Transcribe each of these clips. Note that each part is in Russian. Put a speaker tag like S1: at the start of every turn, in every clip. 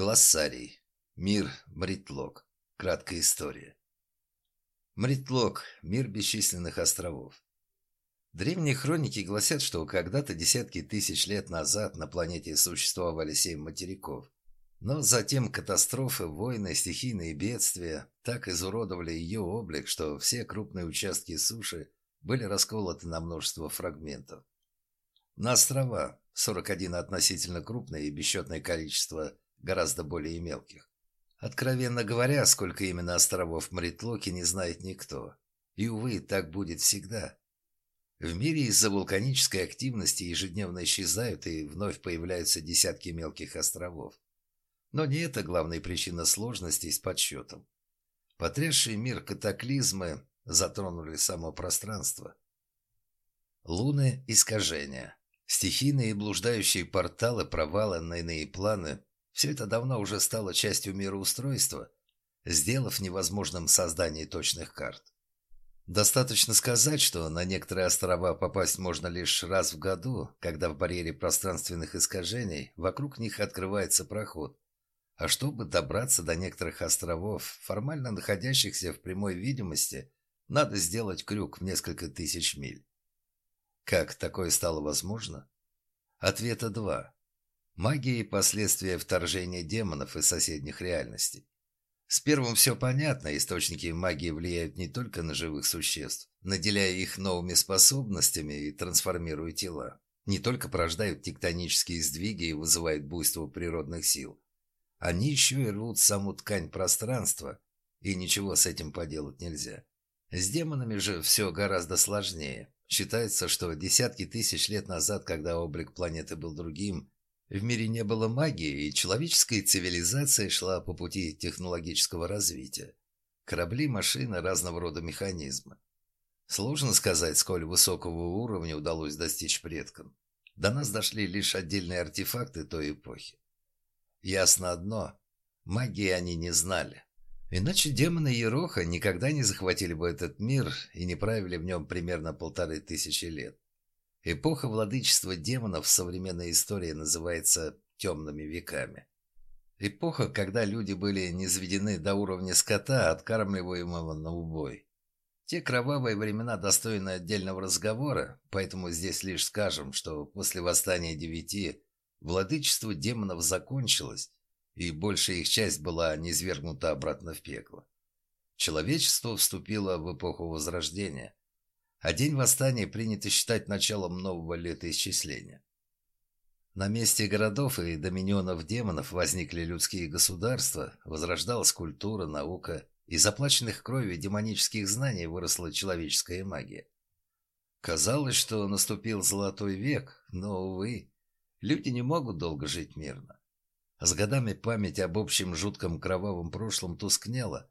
S1: Глоссарий. Мир Мритлок. Краткая история. Мритлок – мир бесчисленных островов. Древние хроники гласят, что когда-то десятки тысяч лет назад на планете существовали семь материков. Но затем катастрофы, войны, стихийные бедствия так изуродовали ее облик, что все крупные участки суши были расколоты на множество фрагментов. На острова, 41 относительно крупное и бесчетное количество гораздо более мелких. Откровенно говоря, сколько именно островов Маритлоки не знает никто. И, увы, так будет всегда. В мире из-за вулканической активности ежедневно исчезают и вновь появляются десятки мелких островов. Но не это главная причина сложностей с подсчетом. Потрясший мир катаклизмы затронули само пространство. Луны – искажения. Стихийные блуждающие порталы, провалы на иные планы – все это давно уже стало частью мироустройства, сделав невозможным создание точных карт. Достаточно сказать, что на некоторые острова попасть можно лишь раз в году, когда в барьере пространственных искажений вокруг них открывается проход, а чтобы добраться до некоторых островов, формально находящихся в прямой видимости, надо сделать крюк в несколько тысяч миль. Как такое стало возможно? Ответа два. Магия и последствия вторжения демонов из соседних реальностей. С первым все понятно, источники магии влияют не только на живых существ, наделяя их новыми способностями и трансформируя тела, не только порождают тектонические сдвиги и вызывают буйство природных сил, они еще и рвут саму ткань пространства, и ничего с этим поделать нельзя. С демонами же все гораздо сложнее. Считается, что десятки тысяч лет назад, когда облик планеты был другим, в мире не было магии, и человеческая цивилизация шла по пути технологического развития. Корабли, машины, разного рода механизмы. Сложно сказать, сколь высокого уровня удалось достичь предкам. До нас дошли лишь отдельные артефакты той эпохи. Ясно одно – магии они не знали. Иначе демоны Ероха никогда не захватили бы этот мир и не правили в нем примерно полторы тысячи лет. Эпоха владычества демонов в современной истории называется «темными веками». Эпоха, когда люди были низведены до уровня скота, откармливаемого на убой. Те кровавые времена достойны отдельного разговора, поэтому здесь лишь скажем, что после восстания девяти Владычество демонов закончилось, и большая их часть была низвергнута обратно в пекло. Человечество вступило в эпоху Возрождения, а день восстания принято считать началом нового летоисчисления. На месте городов и доминионов демонов возникли людские государства, возрождалась культура, наука, из заплаченных кровью демонических знаний выросла человеческая магия. Казалось, что наступил золотой век, но, увы, Люди не могут долго жить мирно. С годами память об общем жутком кровавом прошлом тускнела,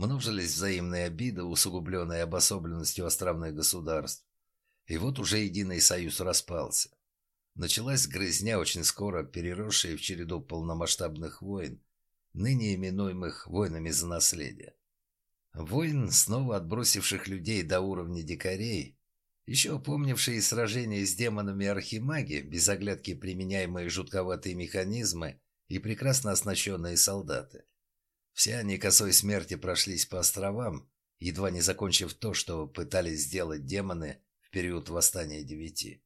S1: множились взаимные обиды, усугубленные обособленностью островных государств. И вот уже единый союз распался. Началась грызня, очень скоро переросшая в череду полномасштабных войн, ныне именуемых войнами за наследие. Войн, снова отбросивших людей до уровня дикарей, еще помнившие сражения с демонами архимаги, без оглядки применяемые жутковатые механизмы и прекрасно оснащенные солдаты. Все они косой смерти прошлись по островам, едва не закончив то, что пытались сделать демоны в период восстания девяти.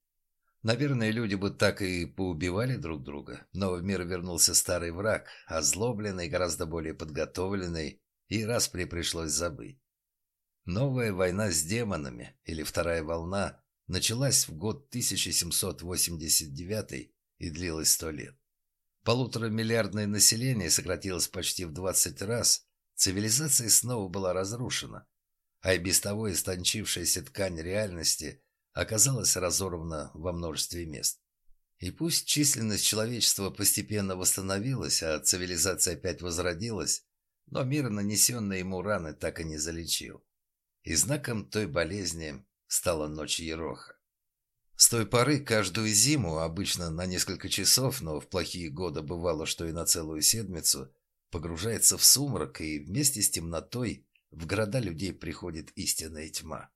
S1: Наверное, люди бы так и поубивали друг друга, но в мир вернулся старый враг, озлобленный, гораздо более подготовленный, и распри пришлось забыть. Новая война с демонами, или вторая волна, началась в год 1789 и длилась сто лет. Полуторамиллиардное население сократилось почти в 20 раз, цивилизация снова была разрушена, а и без того истончившаяся ткань реальности оказалась разорвана во множестве мест. И пусть численность человечества постепенно восстановилась, а цивилизация опять возродилась, но мир, нанесенный ему раны, так и не залечил. И знаком той болезни стала ночь Ероха. С той поры каждую зиму, обычно на несколько часов, но в плохие годы бывало, что и на целую седмицу, погружается в сумрак, и вместе с темнотой в города людей приходит истинная тьма.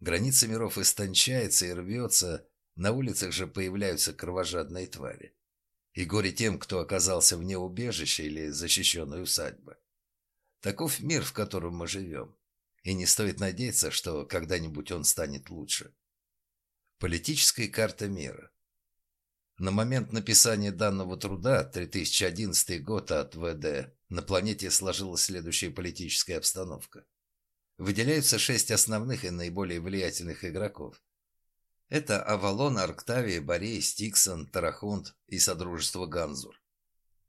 S1: Граница миров истончается и рвется, на улицах же появляются кровожадные твари. И горе тем, кто оказался вне убежища или защищенной усадьбы. Таков мир, в котором мы живем. И не стоит надеяться, что когда-нибудь он станет лучше. Политическая карта мира. На момент написания данного труда, 3011 год от ВД, на планете сложилась следующая политическая обстановка. Выделяются шесть основных и наиболее влиятельных игроков. Это Авалон, Арктавия, Борей, Стиксон, Тарахунд и Содружество Ганзур.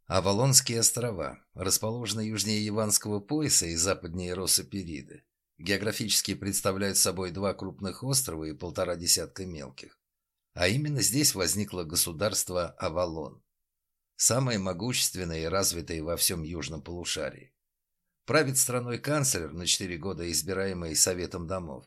S1: Авалонские острова расположены южнее Иванского пояса и западнее Росопериды. Географически представляют собой два крупных острова и полтора десятка мелких. А именно здесь возникло государство Авалон. Самое могущественное и развитое во всем южном полушарии. Правит страной канцлер, на четыре года избираемый Советом домов.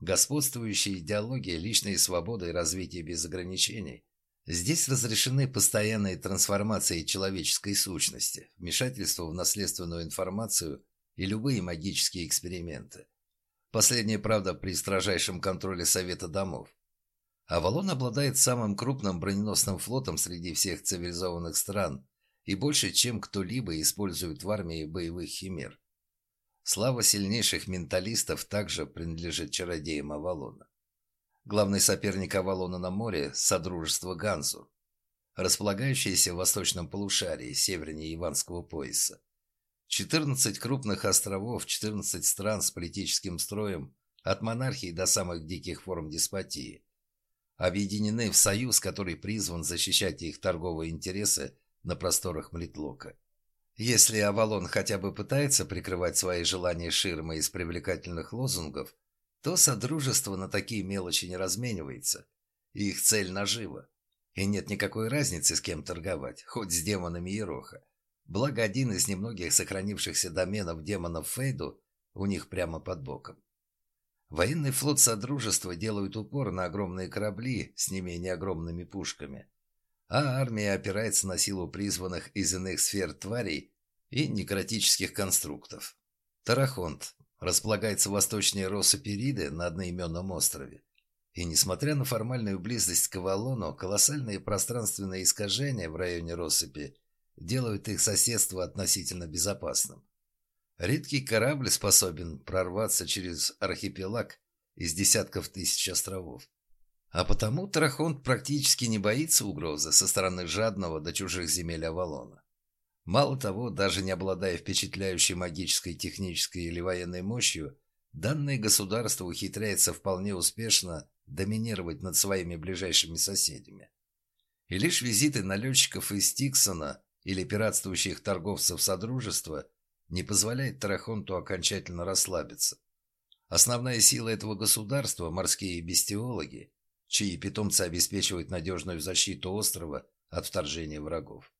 S1: Господствующая идеология личной свободы и развития без ограничений. Здесь разрешены постоянные трансформации человеческой сущности, вмешательство в наследственную информацию и любые магические эксперименты. Последнее, правда, при строжайшем контроле Совета домов. Авалон обладает самым крупным броненосным флотом среди всех цивилизованных стран и больше, чем кто-либо использует в армии боевых химер. Слава сильнейших менталистов также принадлежит чародеям Авалона. Главный соперник Авалона на море – Содружество Ганзу, располагающееся в восточном полушарии, севернее Иванского пояса. 14 крупных островов, 14 стран с политическим строем, от монархии до самых диких форм деспотии – объединены в союз, который призван защищать их торговые интересы на просторах Млитлока. Если Авалон хотя бы пытается прикрывать свои желания ширмой из привлекательных лозунгов, то Содружество на такие мелочи не разменивается. Их цель нажива. И нет никакой разницы, с кем торговать, хоть с демонами Ероха. Благо, один из немногих сохранившихся доменов демонов Фейду у них прямо под боком. Военный флот Содружества делает упор на огромные корабли с не менее огромными пушками, а армия опирается на силу призванных из иных сфер тварей и некротических конструктов. Тарахонт располагается восточнее Росопериды на одноименном острове. И несмотря на формальную близость к Авалону, колоссальные пространственные искажения в районе россыпи делают их соседство относительно безопасным. Редкий корабль способен прорваться через архипелаг из десятков тысяч островов. А потому Трахонт практически не боится угрозы со стороны жадного до чужих земель Авалона. Мало того, даже не обладая впечатляющей магической, технической или военной мощью, данное государство ухитряется вполне успешно доминировать над своими ближайшими соседями. И лишь визиты налетчиков из Тиксона или пиратствующих торговцев Содружества – не позволяет Тарахонту окончательно расслабиться. Основная сила этого государства – морские бестиологи, чьи питомцы обеспечивают надежную защиту острова от вторжения врагов.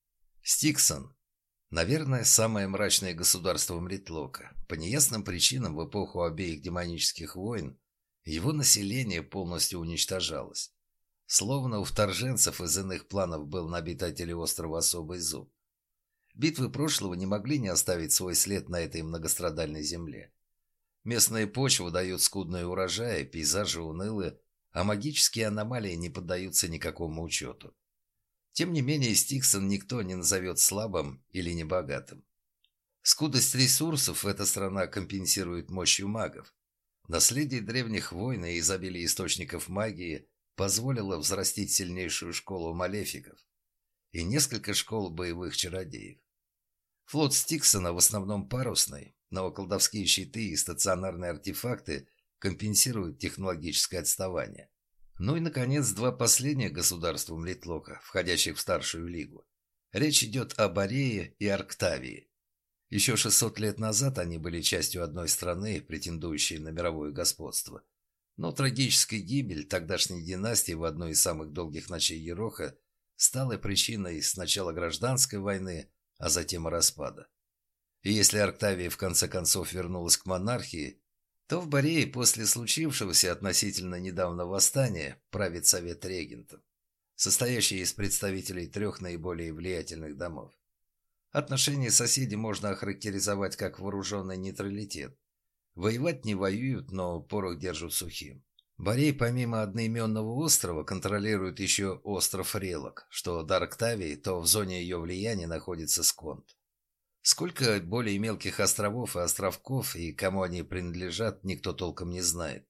S1: Стиксон – наверное, самое мрачное государство Мритлока. По неясным причинам в эпоху обеих демонических войн его население полностью уничтожалось. Словно у вторженцев из иных планов был на обитателей острова особый зуб. Битвы прошлого не могли не оставить свой след на этой многострадальной земле. Местная почва дает скудные урожаи, пейзажи унылы, а магические аномалии не поддаются никакому учету. Тем не менее, Стиксон никто не назовет слабым или небогатым. Скудость ресурсов эта страна компенсирует мощью магов. Наследие древних войн и изобилие источников магии позволило взрастить сильнейшую школу малефиков и несколько школ боевых чародеев. Флот Стиксона в основном парусный, но колдовские щиты и стационарные артефакты компенсируют технологическое отставание. Ну и, наконец, два последних государства Млитлока, входящих в Старшую Лигу. Речь идет о Борее и Арктавии. Еще 600 лет назад они были частью одной страны, претендующей на мировое господство. Но трагическая гибель тогдашней династии в одной из самых долгих ночей Ероха стала причиной сначала гражданской войны, а затем распада. И если Арктавия в конце концов вернулась к монархии, то в Борее после случившегося относительно недавно восстания правит совет регентов, состоящий из представителей трех наиболее влиятельных домов. Отношения соседей можно охарактеризовать как вооруженный нейтралитет. Воевать не воюют, но порох держат сухим. Борей помимо одноименного острова контролирует еще остров Релок, что до Арктавии, то в зоне ее влияния находится Сконт. Сколько более мелких островов и островков и кому они принадлежат, никто толком не знает.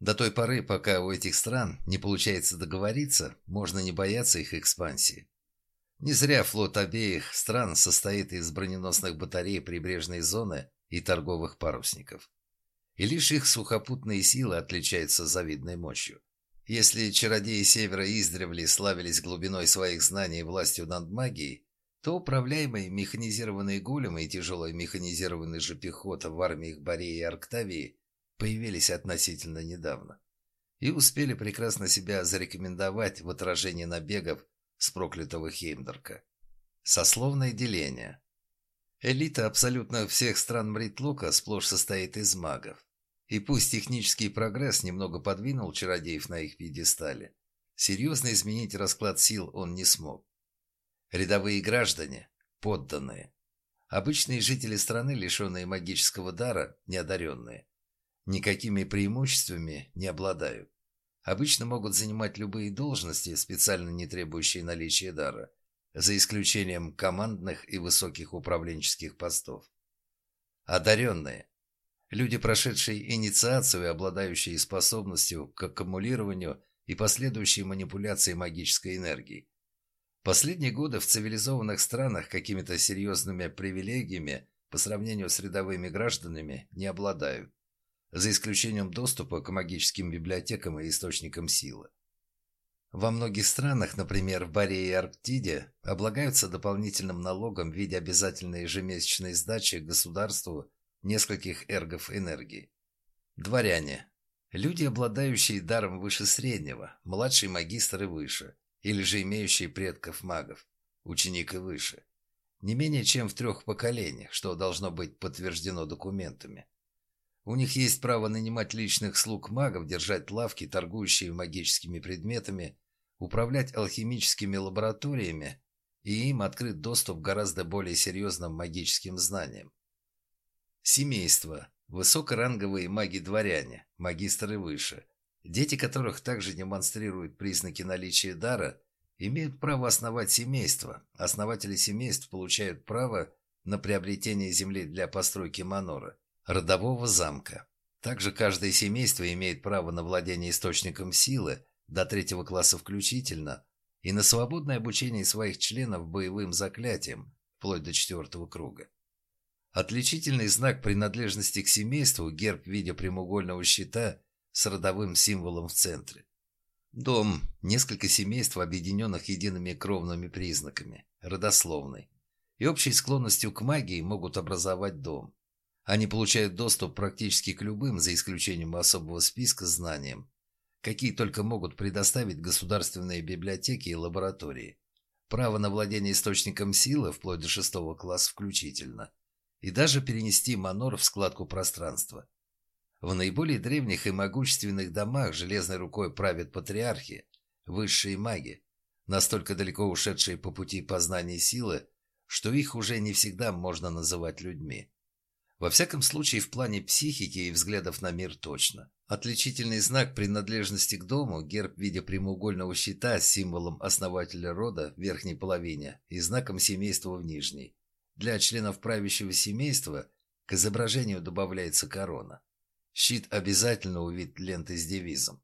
S1: До той поры, пока у этих стран не получается договориться, можно не бояться их экспансии. Не зря флот обеих стран состоит из броненосных батарей прибрежной зоны и торговых парусников. И лишь их сухопутные силы отличаются завидной мощью. Если чародеи Севера издревле славились глубиной своих знаний и властью над магией, то управляемые механизированные големы и тяжелая механизированная же пехота в армиях Бореи и Арктавии появились относительно недавно и успели прекрасно себя зарекомендовать в отражении набегов с проклятого Хеймдорка. Сословное деление. Элита абсолютно всех стран Мритлока сплошь состоит из магов. И пусть технический прогресс немного подвинул чародеев на их пьедестале, серьезно изменить расклад сил он не смог. Рядовые граждане, подданные, обычные жители страны, лишенные магического дара, неодаренные, никакими преимуществами не обладают. Обычно могут занимать любые должности, специально не требующие наличия дара, за исключением командных и высоких управленческих постов. Одаренные. Люди, прошедшие инициацию и обладающие способностью к аккумулированию и последующей манипуляции магической энергией. Последние годы в цивилизованных странах какими-то серьезными привилегиями по сравнению с рядовыми гражданами не обладают, за исключением доступа к магическим библиотекам и источникам силы. Во многих странах, например, в Баре и Арктиде, облагаются дополнительным налогом в виде обязательной ежемесячной сдачи государству нескольких эргов энергии. Дворяне. Люди, обладающие даром выше среднего, младший магистр и выше – или же имеющие предков магов, ученик и выше, не менее чем в трех поколениях, что должно быть подтверждено документами. У них есть право нанимать личных слуг магов, держать лавки, торгующие магическими предметами, управлять алхимическими лабораториями, и им открыт доступ к гораздо более серьезным магическим знаниям. Семейство. Высокоранговые маги-дворяне, магистры выше, Дети которых также демонстрируют признаки наличия дара, имеют право основать семейство. Основатели семейств получают право на приобретение земли для постройки манора, родового замка. Также каждое семейство имеет право на владение источником силы до третьего класса включительно и на свободное обучение своих членов боевым заклятиям вплоть до четвертого круга. Отличительный знак принадлежности к семейству – герб в виде прямоугольного щита – с родовым символом в центре. Дом – несколько семейств, объединенных едиными кровными признаками, родословной, и общей склонностью к магии могут образовать дом. Они получают доступ практически к любым, за исключением особого списка, знаниям, какие только могут предоставить государственные библиотеки и лаборатории. Право на владение источником силы, вплоть до шестого класса включительно, и даже перенести манор в складку пространства – в наиболее древних и могущественных домах железной рукой правят патриархи, высшие маги, настолько далеко ушедшие по пути познания силы, что их уже не всегда можно называть людьми. Во всяком случае, в плане психики и взглядов на мир точно. Отличительный знак принадлежности к дому – герб в виде прямоугольного щита с символом основателя рода в верхней половине и знаком семейства в нижней. Для членов правящего семейства к изображению добавляется корона. Щит обязательно увид лентой с девизом.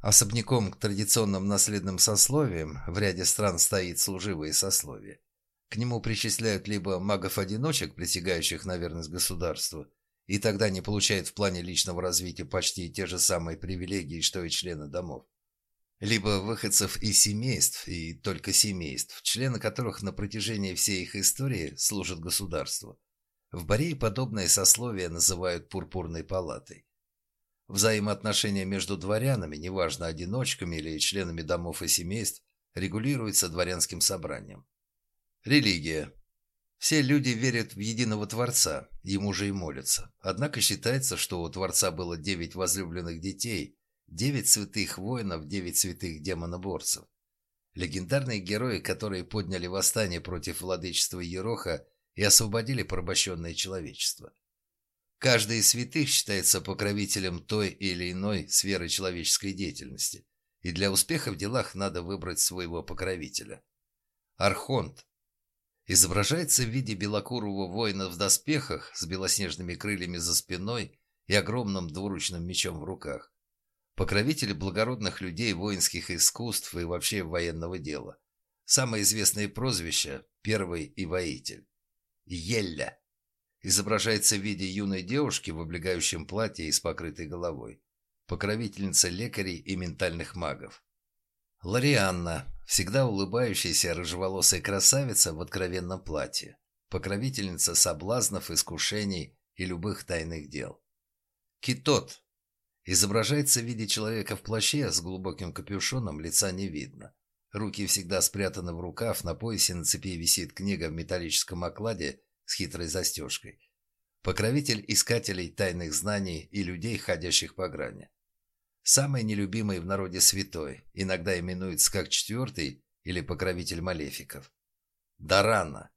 S1: Особняком к традиционным наследным сословиям в ряде стран стоит служивое сословие. К нему причисляют либо магов-одиночек, присягающих на верность государству, и тогда не получают в плане личного развития почти те же самые привилегии, что и члены домов. Либо выходцев из семейств, и только семейств, члены которых на протяжении всей их истории служат государству. В Борее подобное сословие называют пурпурной палатой. Взаимоотношения между дворянами, неважно одиночками или членами домов и семейств, регулируются дворянским собранием. Религия. Все люди верят в единого Творца, ему же и молятся. Однако считается, что у Творца было девять возлюбленных детей, девять святых воинов, девять святых демоноборцев. Легендарные герои, которые подняли восстание против владычества Ероха – и освободили порабощенное человечество. Каждый из святых считается покровителем той или иной сферы человеческой деятельности, и для успеха в делах надо выбрать своего покровителя. Архонт изображается в виде белокурого воина в доспехах с белоснежными крыльями за спиной и огромным двуручным мечом в руках. Покровитель благородных людей воинских искусств и вообще военного дела. Самое известное прозвище – первый и воитель. Елля. Изображается в виде юной девушки в облегающем платье и с покрытой головой. Покровительница лекарей и ментальных магов. Ларианна, всегда улыбающаяся рыжеволосая красавица в откровенном платье. Покровительница соблазнов, искушений и любых тайных дел. Китот. Изображается в виде человека в плаще с глубоким капюшоном, лица не видно. Руки всегда спрятаны в рукав, на поясе на цепи висит книга в металлическом окладе с хитрой застежкой. Покровитель искателей тайных знаний и людей, ходящих по грани. Самый нелюбимый в народе святой, иногда именуется как четвертый или покровитель малефиков. Дарана.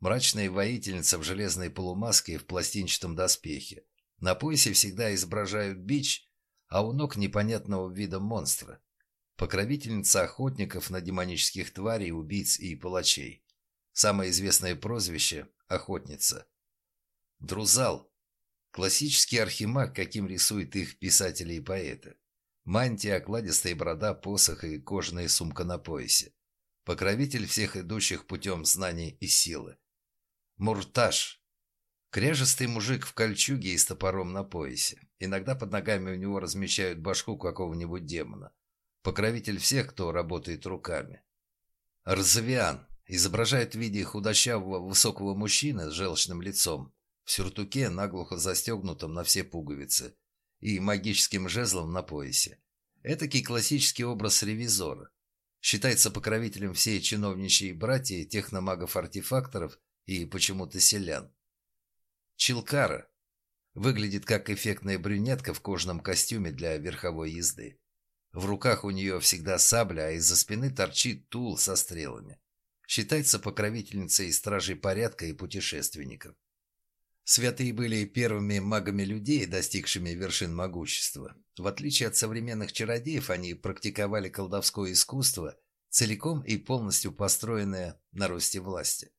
S1: Мрачная воительница в железной полумаске и в пластинчатом доспехе. На поясе всегда изображают бич, а у ног непонятного вида монстра. Покровительница охотников на демонических тварей, убийц и палачей. Самое известное прозвище – охотница. Друзал. Классический архимаг, каким рисуют их писатели и поэты. Мантия, окладистая борода, посох и кожаная сумка на поясе. Покровитель всех идущих путем знаний и силы. Муртаж. Кряжестый мужик в кольчуге и с топором на поясе. Иногда под ногами у него размещают башку какого-нибудь демона. Покровитель всех, кто работает руками. Арзавиан. Изображает в виде худощавого высокого мужчины с желчным лицом, в сюртуке, наглухо застегнутом на все пуговицы, и магическим жезлом на поясе. Этакий классический образ ревизора. Считается покровителем всей чиновничьей братьи, техномагов-артефакторов и почему-то селян. Чилкара. Выглядит как эффектная брюнетка в кожаном костюме для верховой езды. В руках у нее всегда сабля, а из-за спины торчит тул со стрелами. Считается покровительницей стражей порядка и путешественников. Святые были первыми магами людей, достигшими вершин могущества. В отличие от современных чародеев, они практиковали колдовское искусство, целиком и полностью построенное на росте власти.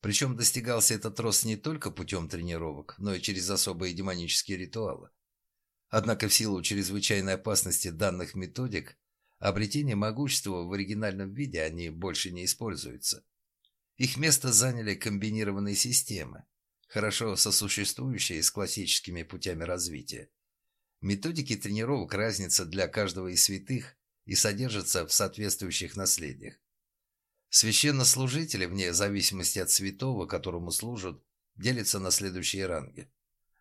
S1: Причем достигался этот рост не только путем тренировок, но и через особые демонические ритуалы. Однако в силу чрезвычайной опасности данных методик, обретение могущества в оригинальном виде они больше не используются. Их место заняли комбинированные системы, хорошо сосуществующие с классическими путями развития. Методики тренировок разница для каждого из святых и содержатся в соответствующих наследиях. Священнослужители, вне зависимости от святого, которому служат, делятся на следующие ранги.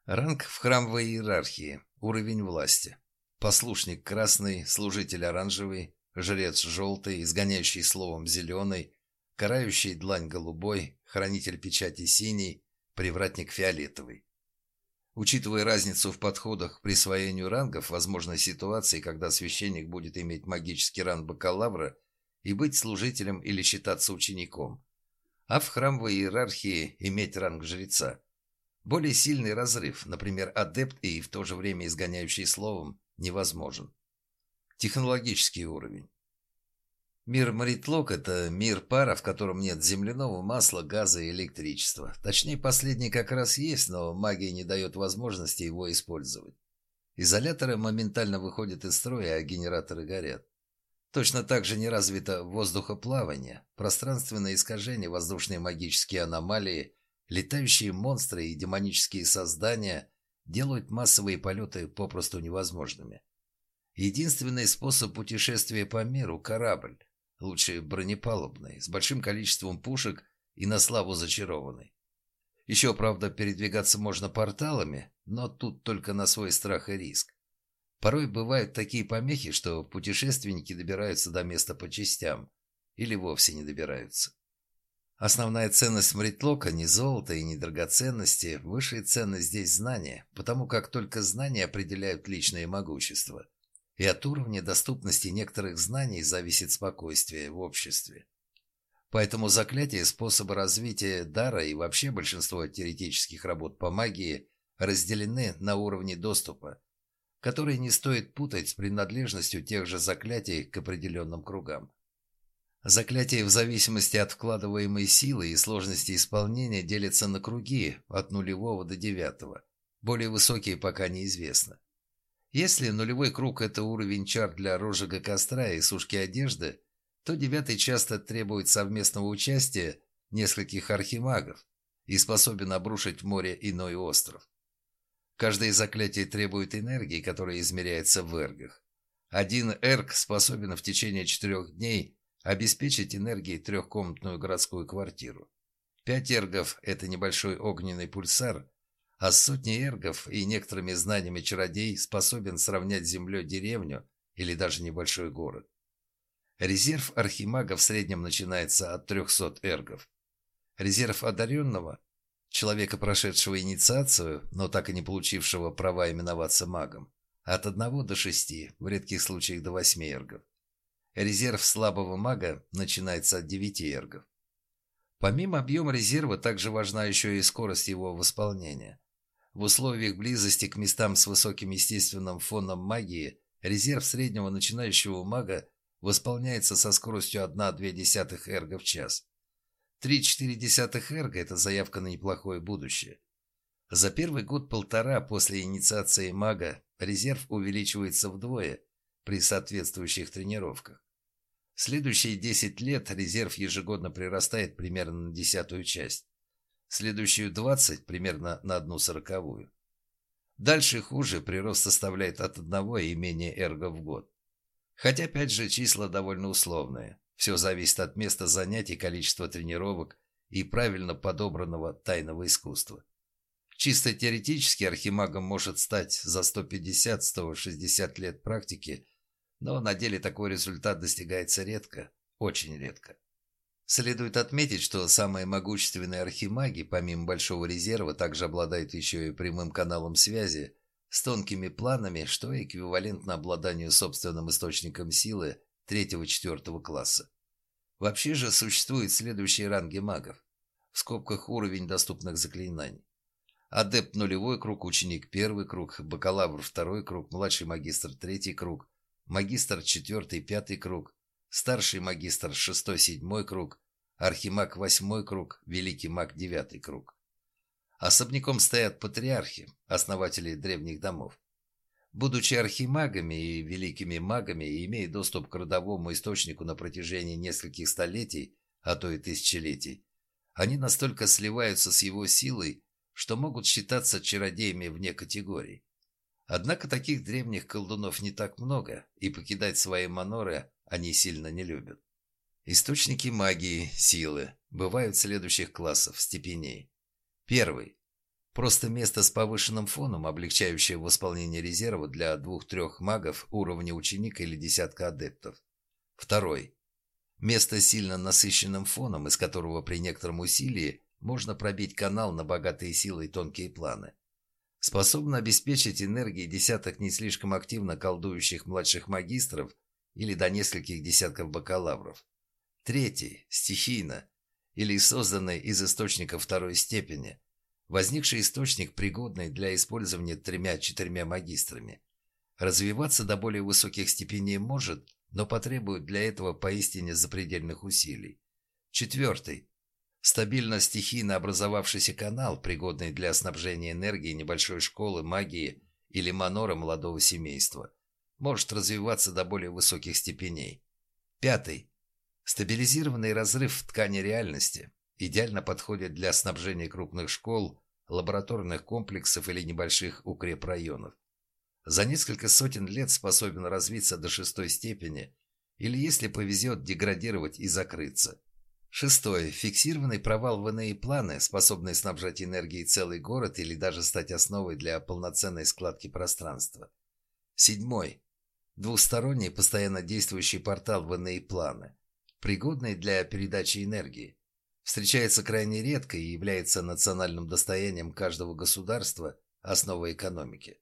S1: Ранг в храмовой иерархии, уровень власти. Послушник красный, служитель оранжевый, жрец желтый, изгоняющий словом зеленый, карающий длань голубой, хранитель печати синий, привратник фиолетовый. Учитывая разницу в подходах к присвоению рангов, возможны ситуации, когда священник будет иметь магический ранг бакалавра и быть служителем или считаться учеником, а в храмовой иерархии иметь ранг жреца. Более сильный разрыв, например, адепт и в то же время изгоняющий словом, невозможен. Технологический уровень. Мир Маритлок – это мир пара, в котором нет земляного масла, газа и электричества. Точнее, последний как раз есть, но магия не дает возможности его использовать. Изоляторы моментально выходят из строя, а генераторы горят. Точно так же не развито воздухоплавание, пространственное искажение, воздушные магические аномалии, летающие монстры и демонические создания делают массовые полеты попросту невозможными. Единственный способ путешествия по миру – корабль лучше бронепалубной, с большим количеством пушек и на славу зачарованной. Еще, правда, передвигаться можно порталами, но тут только на свой страх и риск. Порой бывают такие помехи, что путешественники добираются до места по частям или вовсе не добираются. Основная ценность Мритлока не золото и не драгоценности, высшая ценность здесь знания, потому как только знания определяют личное могущество и от уровня доступности некоторых знаний зависит спокойствие в обществе. Поэтому заклятие, способы развития дара и вообще большинство теоретических работ по магии разделены на уровни доступа, которые не стоит путать с принадлежностью тех же заклятий к определенным кругам. Заклятия в зависимости от вкладываемой силы и сложности исполнения делятся на круги от нулевого до девятого. Более высокие пока неизвестно. Если нулевой круг – это уровень чар для розжига костра и сушки одежды, то девятый часто требует совместного участия нескольких архимагов и способен обрушить в море иной остров. Каждое заклятие требует энергии, которая измеряется в эргах. Один эрг способен в течение четырех дней обеспечить энергией трехкомнатную городскую квартиру. Пять эргов – это небольшой огненный пульсар, а сотни эргов и некоторыми знаниями чародей способен сравнять с землей деревню или даже небольшой город. Резерв архимага в среднем начинается от 300 эргов. Резерв одаренного – человека, прошедшего инициацию, но так и не получившего права именоваться магом – от 1 до 6, в редких случаях до 8 эргов. Резерв слабого мага начинается от 9 эргов. Помимо объема резерва, также важна еще и скорость его восполнения. В условиях близости к местам с высоким естественным фоном магии резерв среднего начинающего мага восполняется со скоростью 1,2 эрга в час. 3,4 эрга – это заявка на неплохое будущее. За первый год-полтора после инициации мага резерв увеличивается вдвое при соответствующих тренировках. Следующие 10 лет резерв ежегодно прирастает примерно на десятую часть следующую 20 примерно на одну сороковую. Дальше хуже, прирост составляет от одного и менее эрго в год. Хотя, опять же, числа довольно условные. Все зависит от места занятий, количества тренировок и правильно подобранного тайного искусства. Чисто теоретически архимагом может стать за 150-160 лет практики, но на деле такой результат достигается редко, очень редко. Следует отметить, что самые могущественные архимаги, помимо Большого резерва, также обладают еще и прямым каналом связи с тонкими планами, что эквивалентно обладанию собственным источником силы третьего-четвертого класса. Вообще же существуют следующие ранги магов. В скобках уровень доступных заклинаний. Адепт нулевой круг, ученик первый круг, бакалавр второй круг, младший магистр третий круг, магистр четвертый пятый круг, старший магистр шестой-седьмой круг, архимаг восьмой круг, великий маг девятый круг. Особняком стоят патриархи, основатели древних домов. Будучи архимагами и великими магами и имея доступ к родовому источнику на протяжении нескольких столетий, а то и тысячелетий, они настолько сливаются с его силой, что могут считаться чародеями вне категорий. Однако таких древних колдунов не так много, и покидать свои маноры они сильно не любят. Источники магии, силы, бывают следующих классов, степеней. Первый. Просто место с повышенным фоном, облегчающее восполнение резерва для двух-трех магов уровня ученика или десятка адептов. Второй. Место с сильно насыщенным фоном, из которого при некотором усилии можно пробить канал на богатые силы и тонкие планы. Способно обеспечить энергией десяток не слишком активно колдующих младших магистров или до нескольких десятков бакалавров. Третий, стихийно, или созданный из источника второй степени, возникший источник, пригодный для использования тремя-четырьмя магистрами. Развиваться до более высоких степеней может, но потребует для этого поистине запредельных усилий. Четвертый. Стабильно стихийно образовавшийся канал, пригодный для снабжения энергией небольшой школы магии или манора молодого семейства может развиваться до более высоких степеней. Пятый. Стабилизированный разрыв в ткани реальности идеально подходит для снабжения крупных школ, лабораторных комплексов или небольших укрепрайонов. За несколько сотен лет способен развиться до шестой степени или, если повезет, деградировать и закрыться. Шестой. Фиксированный провал в иные планы, способный снабжать энергией целый город или даже стать основой для полноценной складки пространства. Седьмой. Двусторонний постоянно действующий портал в иные планы, пригодный для передачи энергии. Встречается крайне редко и является национальным достоянием каждого государства, основой экономики.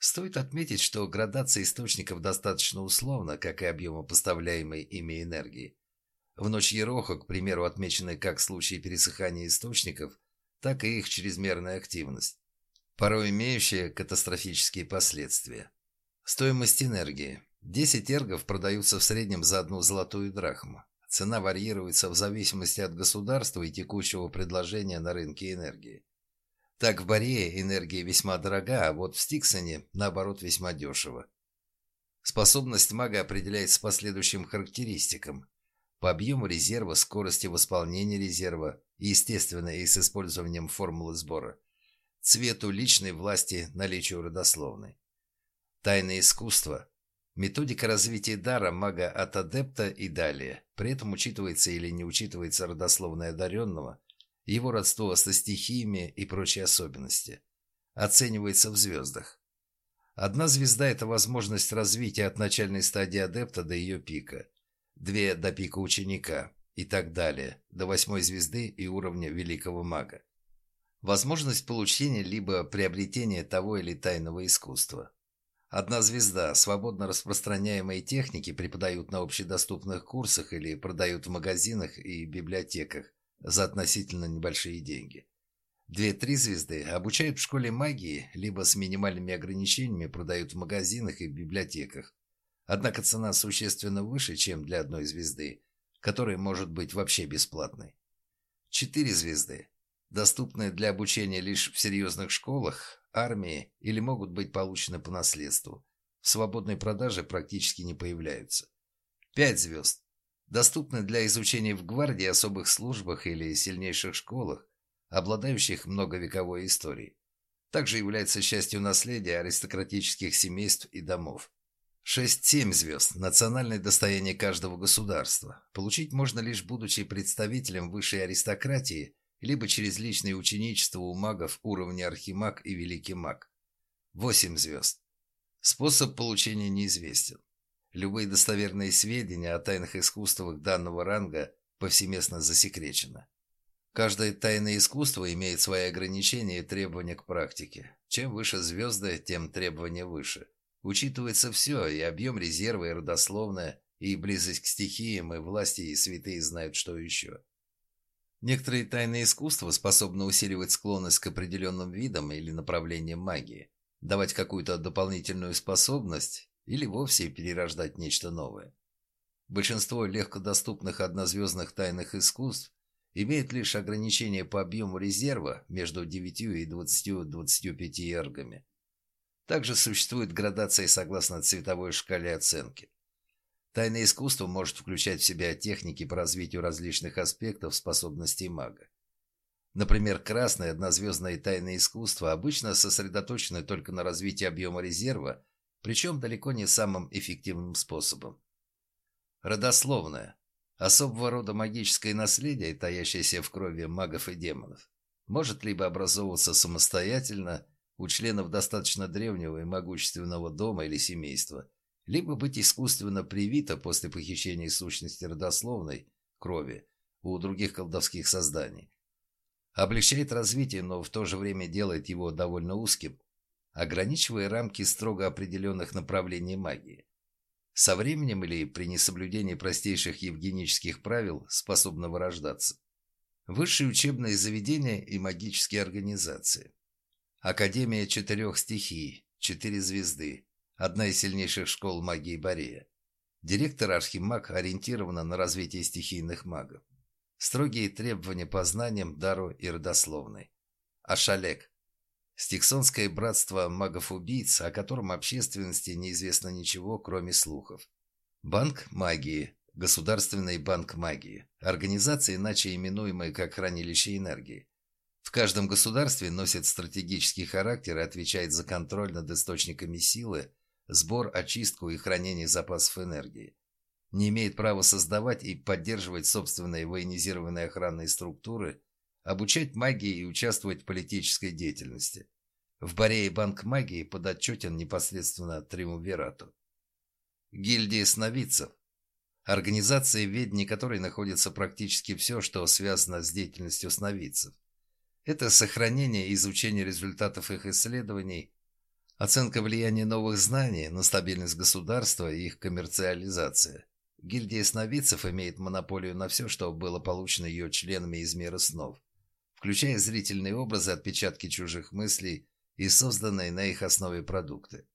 S1: Стоит отметить, что градация источников достаточно условна, как и объема поставляемой ими энергии. В ночь Ероха, к примеру, отмечены как случаи пересыхания источников, так и их чрезмерная активность. порой имеющие катастрофические последствия. Стоимость энергии. 10 эргов продаются в среднем за одну золотую драхму. Цена варьируется в зависимости от государства и текущего предложения на рынке энергии. Так в Борее энергия весьма дорога, а вот в Стиксоне, наоборот, весьма дешево. Способность мага определяется по следующим характеристикам. По объему резерва, скорости восполнения резерва, естественно, и с использованием формулы сбора, цвету личной власти, наличию родословной. Тайное искусство. Методика развития дара мага от адепта и далее. При этом учитывается или не учитывается родословное одаренного, его родство со стихиями и прочие особенности. Оценивается в звездах. Одна звезда – это возможность развития от начальной стадии адепта до ее пика. Две – до пика ученика. И так далее, до восьмой звезды и уровня великого мага. Возможность получения либо приобретения того или тайного искусства. Одна звезда, свободно распространяемые техники преподают на общедоступных курсах или продают в магазинах и библиотеках за относительно небольшие деньги. Две-три звезды обучают в школе магии, либо с минимальными ограничениями продают в магазинах и библиотеках. Однако цена существенно выше, чем для одной звезды, которая может быть вообще бесплатной. Четыре звезды, доступные для обучения лишь в серьезных школах, армии или могут быть получены по наследству. В свободной продаже практически не появляются. Пять звезд, доступны для изучения в гвардии, особых службах или сильнейших школах, обладающих многовековой историей. Также является частью наследия аристократических семейств и домов. 6-7 звезд – национальное достояние каждого государства. Получить можно лишь будучи представителем высшей аристократии, либо через личное ученичество у магов уровня архимаг и великий маг. 8 звезд. Способ получения неизвестен. Любые достоверные сведения о тайных искусствах данного ранга повсеместно засекречены. Каждое тайное искусство имеет свои ограничения и требования к практике. Чем выше звезды, тем требования выше. Учитывается все, и объем резерва, и родословная, и близость к стихиям, и власти, и святые знают, что еще. Некоторые тайные искусства способны усиливать склонность к определенным видам или направлениям магии, давать какую-то дополнительную способность или вовсе перерождать нечто новое. Большинство легкодоступных однозвездных тайных искусств имеет лишь ограничение по объему резерва между 9 и 20-25 эргами. Также существует градация согласно цветовой шкале оценки. Тайное искусство может включать в себя техники по развитию различных аспектов способностей мага. Например, красное однозвездное тайное искусство обычно сосредоточено только на развитии объема резерва, причем далеко не самым эффективным способом. Родословное Особого рода магическое наследие, таящееся в крови магов и демонов, может либо образовываться самостоятельно у членов достаточно древнего и могущественного дома или семейства, либо быть искусственно привито после похищения сущности родословной крови у других колдовских созданий. Облегчает развитие, но в то же время делает его довольно узким, ограничивая рамки строго определенных направлений магии. Со временем или при несоблюдении простейших евгенических правил способно вырождаться. Высшие учебные заведения и магические организации. Академия четырех стихий, четыре звезды, одна из сильнейших школ магии Борея. Директор Архимаг ориентирована на развитие стихийных магов. Строгие требования по знаниям, дару и родословной. Ашалек Стиксонское братство магов-убийц, о котором общественности неизвестно ничего, кроме слухов. Банк магии. Государственный банк магии. Организация, иначе именуемая как хранилище энергии. В каждом государстве носит стратегический характер и отвечает за контроль над источниками силы, сбор, очистку и хранение запасов энергии. Не имеет права создавать и поддерживать собственные военизированные охранные структуры – обучать магии и участвовать в политической деятельности. В Борее банк магии подотчетен непосредственно Триумвирату. Гильдия сновидцев. Организация, в ведении которой находится практически все, что связано с деятельностью сновидцев. Это сохранение и изучение результатов их исследований, оценка влияния новых знаний на стабильность государства и их коммерциализация. Гильдия сновидцев имеет монополию на все, что было получено ее членами из мира снов включая зрительные образы, отпечатки чужих мыслей и созданные на их основе продукты.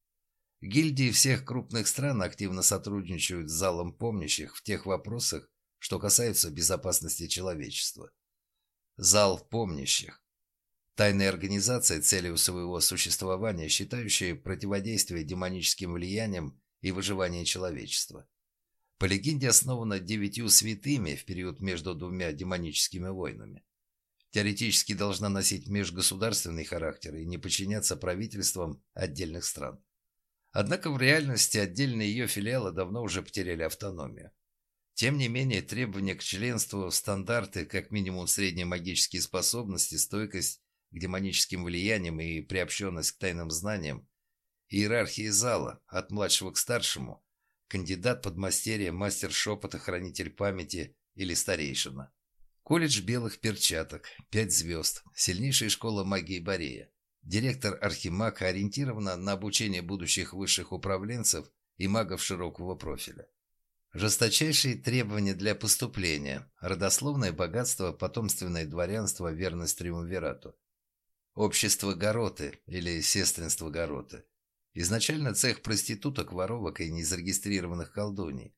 S1: Гильдии всех крупных стран активно сотрудничают с залом помнящих в тех вопросах, что касаются безопасности человечества. Зал помнящих. Тайная организация, целью своего существования, считающая противодействие демоническим влияниям и выживание человечества. По легенде основана девятью святыми в период между двумя демоническими войнами. Теоретически должна носить межгосударственный характер и не подчиняться правительствам отдельных стран. Однако в реальности отдельные ее филиалы давно уже потеряли автономию. Тем не менее, требования к членству, стандарты, как минимум средние магические способности, стойкость к демоническим влияниям и приобщенность к тайным знаниям, иерархии зала, от младшего к старшему, кандидат подмастерья, мастер шепота, хранитель памяти или старейшина. Колледж белых перчаток, пять звезд, сильнейшая школа магии Борея. Директор Архимаг ориентирована на обучение будущих высших управленцев и магов широкого профиля. Жесточайшие требования для поступления, родословное богатство, потомственное дворянство, верность триумвирату. Общество Гороты или сестринство Гороты. Изначально цех проституток, воровок и незарегистрированных колдуний.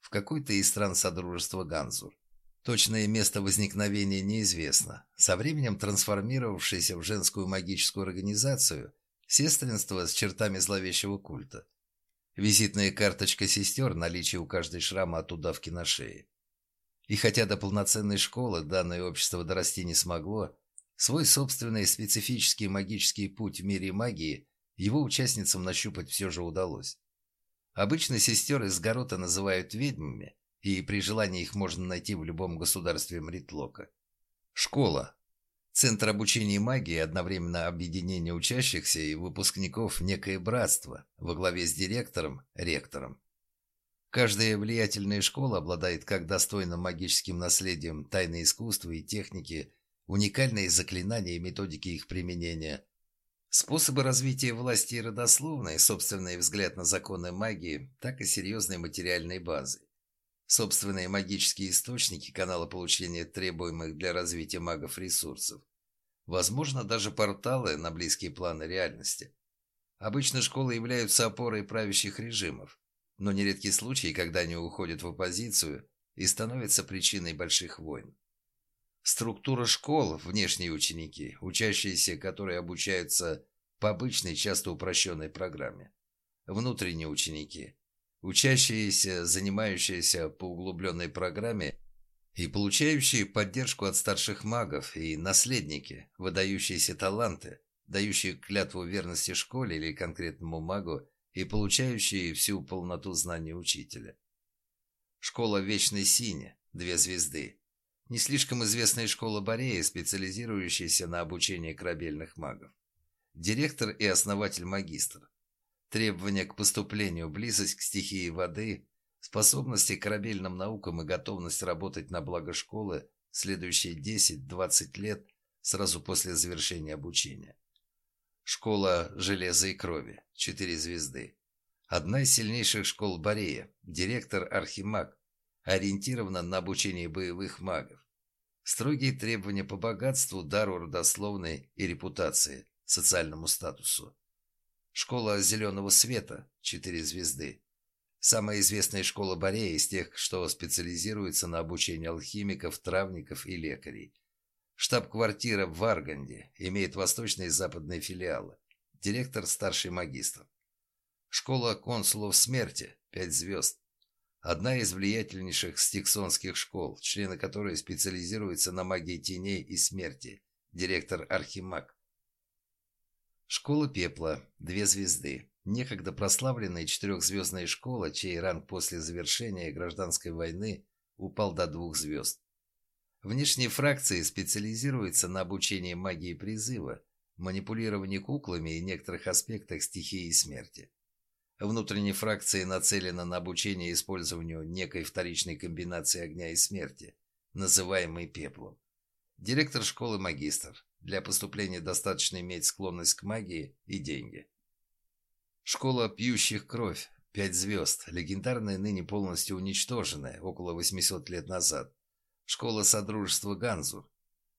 S1: В какой-то из стран Содружества Ганзур. Точное место возникновения неизвестно. Со временем трансформировавшееся в женскую магическую организацию, сестринство с чертами зловещего культа. Визитная карточка сестер, наличие у каждой шрама от удавки на шее. И хотя до полноценной школы данное общество дорасти не смогло, свой собственный специфический магический путь в мире магии его участницам нащупать все же удалось. Обычно сестер из Горота называют ведьмами, и при желании их можно найти в любом государстве Мритлока. Школа. Центр обучения магии, одновременно объединение учащихся и выпускников некое братство, во главе с директором, ректором. Каждая влиятельная школа обладает как достойным магическим наследием тайны искусства и техники, уникальные заклинания и методики их применения, способы развития власти и родословной, собственный взгляд на законы магии, так и серьезной материальной базы собственные магические источники, канала получения требуемых для развития магов ресурсов. Возможно, даже порталы на близкие планы реальности. Обычно школы являются опорой правящих режимов, но нередки случаи, когда они уходят в оппозицию и становятся причиной больших войн. Структура школ – внешние ученики, учащиеся, которые обучаются по обычной, часто упрощенной программе. Внутренние ученики учащиеся, занимающиеся по углубленной программе и получающие поддержку от старших магов и наследники, выдающиеся таланты, дающие клятву верности школе или конкретному магу и получающие всю полноту знаний учителя. Школа Вечной Сине, две звезды. Не слишком известная школа Борея, специализирующаяся на обучении корабельных магов. Директор и основатель-магистр. Требования к поступлению, близость к стихии воды, способности к корабельным наукам и готовность работать на благо школы следующие 10-20 лет сразу после завершения обучения. Школа железа и крови, 4 звезды. Одна из сильнейших школ Борея, директор Архимаг, ориентирована на обучение боевых магов. Строгие требования по богатству, дару родословной и репутации, социальному статусу. Школа зеленого света, четыре звезды. Самая известная школа Борея из тех, что специализируется на обучении алхимиков, травников и лекарей. Штаб-квартира в Варганде, имеет восточные и западные филиалы. Директор – старший магистр. Школа консулов смерти, пять звезд. Одна из влиятельнейших стиксонских школ, члены которой специализируются на магии теней и смерти. Директор Архимаг. Школа пепла. Две звезды. Некогда прославленная четырехзвездная школа, чей ранг после завершения гражданской войны упал до двух звезд. Внешние фракции специализируются на обучении магии призыва, манипулировании куклами и некоторых аспектах стихии смерти. Внутренние фракции нацелены на обучение использованию некой вторичной комбинации огня и смерти, называемой пеплом. Директор школы магистр. Для поступления достаточно иметь склонность к магии и деньги. Школа пьющих кровь. Пять звезд. Легендарная, ныне полностью уничтоженная, около 800 лет назад. Школа Содружества Ганзур.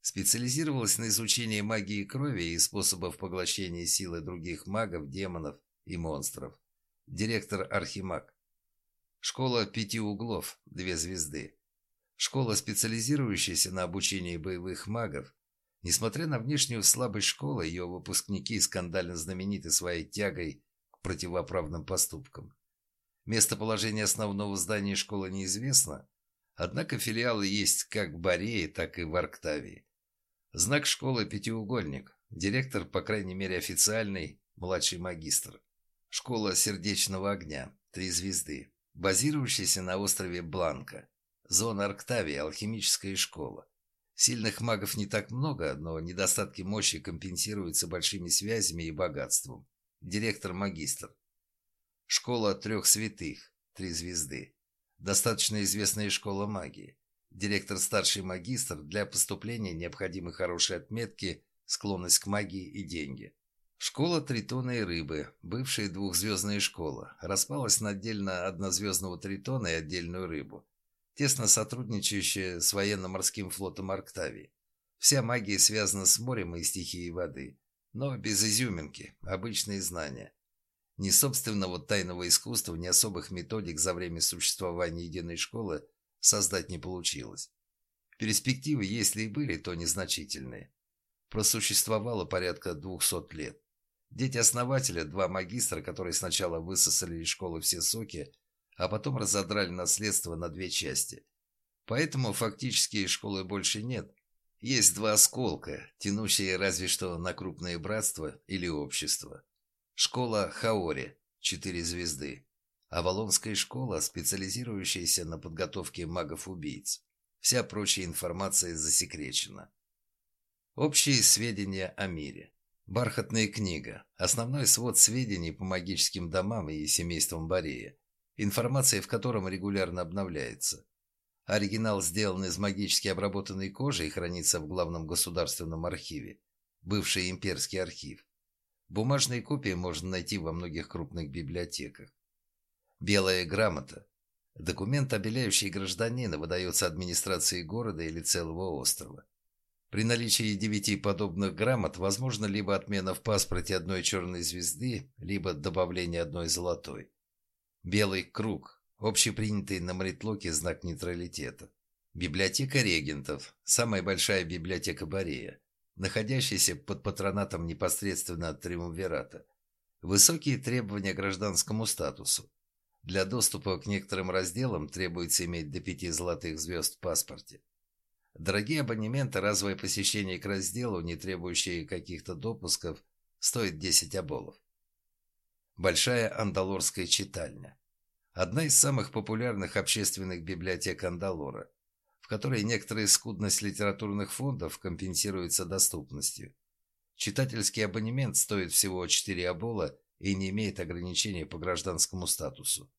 S1: Специализировалась на изучении магии крови и способов поглощения силы других магов, демонов и монстров. Директор Архимаг. Школа пяти углов, две звезды. Школа, специализирующаяся на обучении боевых магов. Несмотря на внешнюю слабость школы, ее выпускники скандально знамениты своей тягой к противоправным поступкам. Местоположение основного здания школы неизвестно, однако филиалы есть как в Борее, так и в Арктавии. Знак школы – пятиугольник. Директор, по крайней мере официальный, младший магистр. Школа сердечного огня, три звезды, базирующаяся на острове Бланка. Зона Арктавии, алхимическая школа. Сильных магов не так много, но недостатки мощи компенсируются большими связями и богатством. Директор-магистр. Школа трех святых, три звезды. Достаточно известная школа магии. Директор-старший магистр для поступления необходимы хорошие отметки, склонность к магии и деньги. Школа тритона и рыбы, бывшая двухзвездная школа, распалась на отдельно однозвездного тритона и отдельную рыбу, тесно сотрудничающая с военно-морским флотом Арктавии. Вся магия связана с морем и стихией воды, но без изюминки, обычные знания. Ни собственного тайного искусства, ни особых методик за время существования единой школы создать не получилось. Перспективы, если и были, то незначительные. Просуществовало порядка двухсот лет. Дети основателя, два магистра, которые сначала высосали из школы все соки, а потом разодрали наследство на две части. Поэтому фактически школы больше нет. Есть два осколка, тянущие разве что на крупное братство или общество. Школа Хаори, четыре звезды. Авалонская школа, специализирующаяся на подготовке магов-убийц. Вся прочая информация засекречена. Общие сведения о мире. Бархатная книга. Основной свод сведений по магическим домам и семействам Борея. Информация в котором регулярно обновляется. Оригинал сделан из магически обработанной кожи и хранится в главном государственном архиве. Бывший имперский архив. Бумажные копии можно найти во многих крупных библиотеках. Белая грамота. Документ, обеляющий гражданина, выдается администрации города или целого острова. При наличии девяти подобных грамот возможно либо отмена в паспорте одной черной звезды, либо добавление одной золотой. Белый круг – общепринятый на Мритлоке знак нейтралитета. Библиотека регентов – самая большая библиотека Борея, находящаяся под патронатом непосредственно от Триумвирата. Высокие требования к гражданскому статусу. Для доступа к некоторым разделам требуется иметь до пяти золотых звезд в паспорте. Дорогие абонементы, разовое посещение к разделу, не требующие каких-то допусков, стоит 10 оболов. Большая андалорская читальня. Одна из самых популярных общественных библиотек Андалора, в которой некоторая скудность литературных фондов компенсируется доступностью. Читательский абонемент стоит всего 4 обола и не имеет ограничений по гражданскому статусу.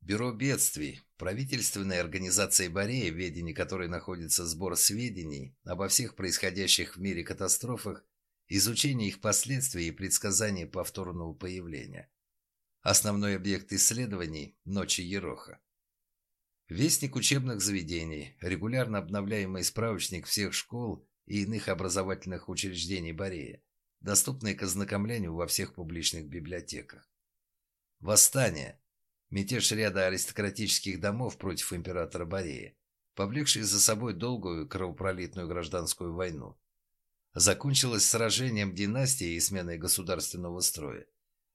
S1: Бюро бедствий, правительственная организация Борея, в ведении которой находится сбор сведений обо всех происходящих в мире катастрофах, изучение их последствий и предсказание повторного появления. Основной объект исследований – Ночи Ероха. Вестник учебных заведений, регулярно обновляемый справочник всех школ и иных образовательных учреждений Борея, доступный к ознакомлению во всех публичных библиотеках. Восстание Мятеж ряда аристократических домов против императора Борея, повлекший за собой долгую кровопролитную гражданскую войну. Закончилось сражением династии и сменой государственного строя.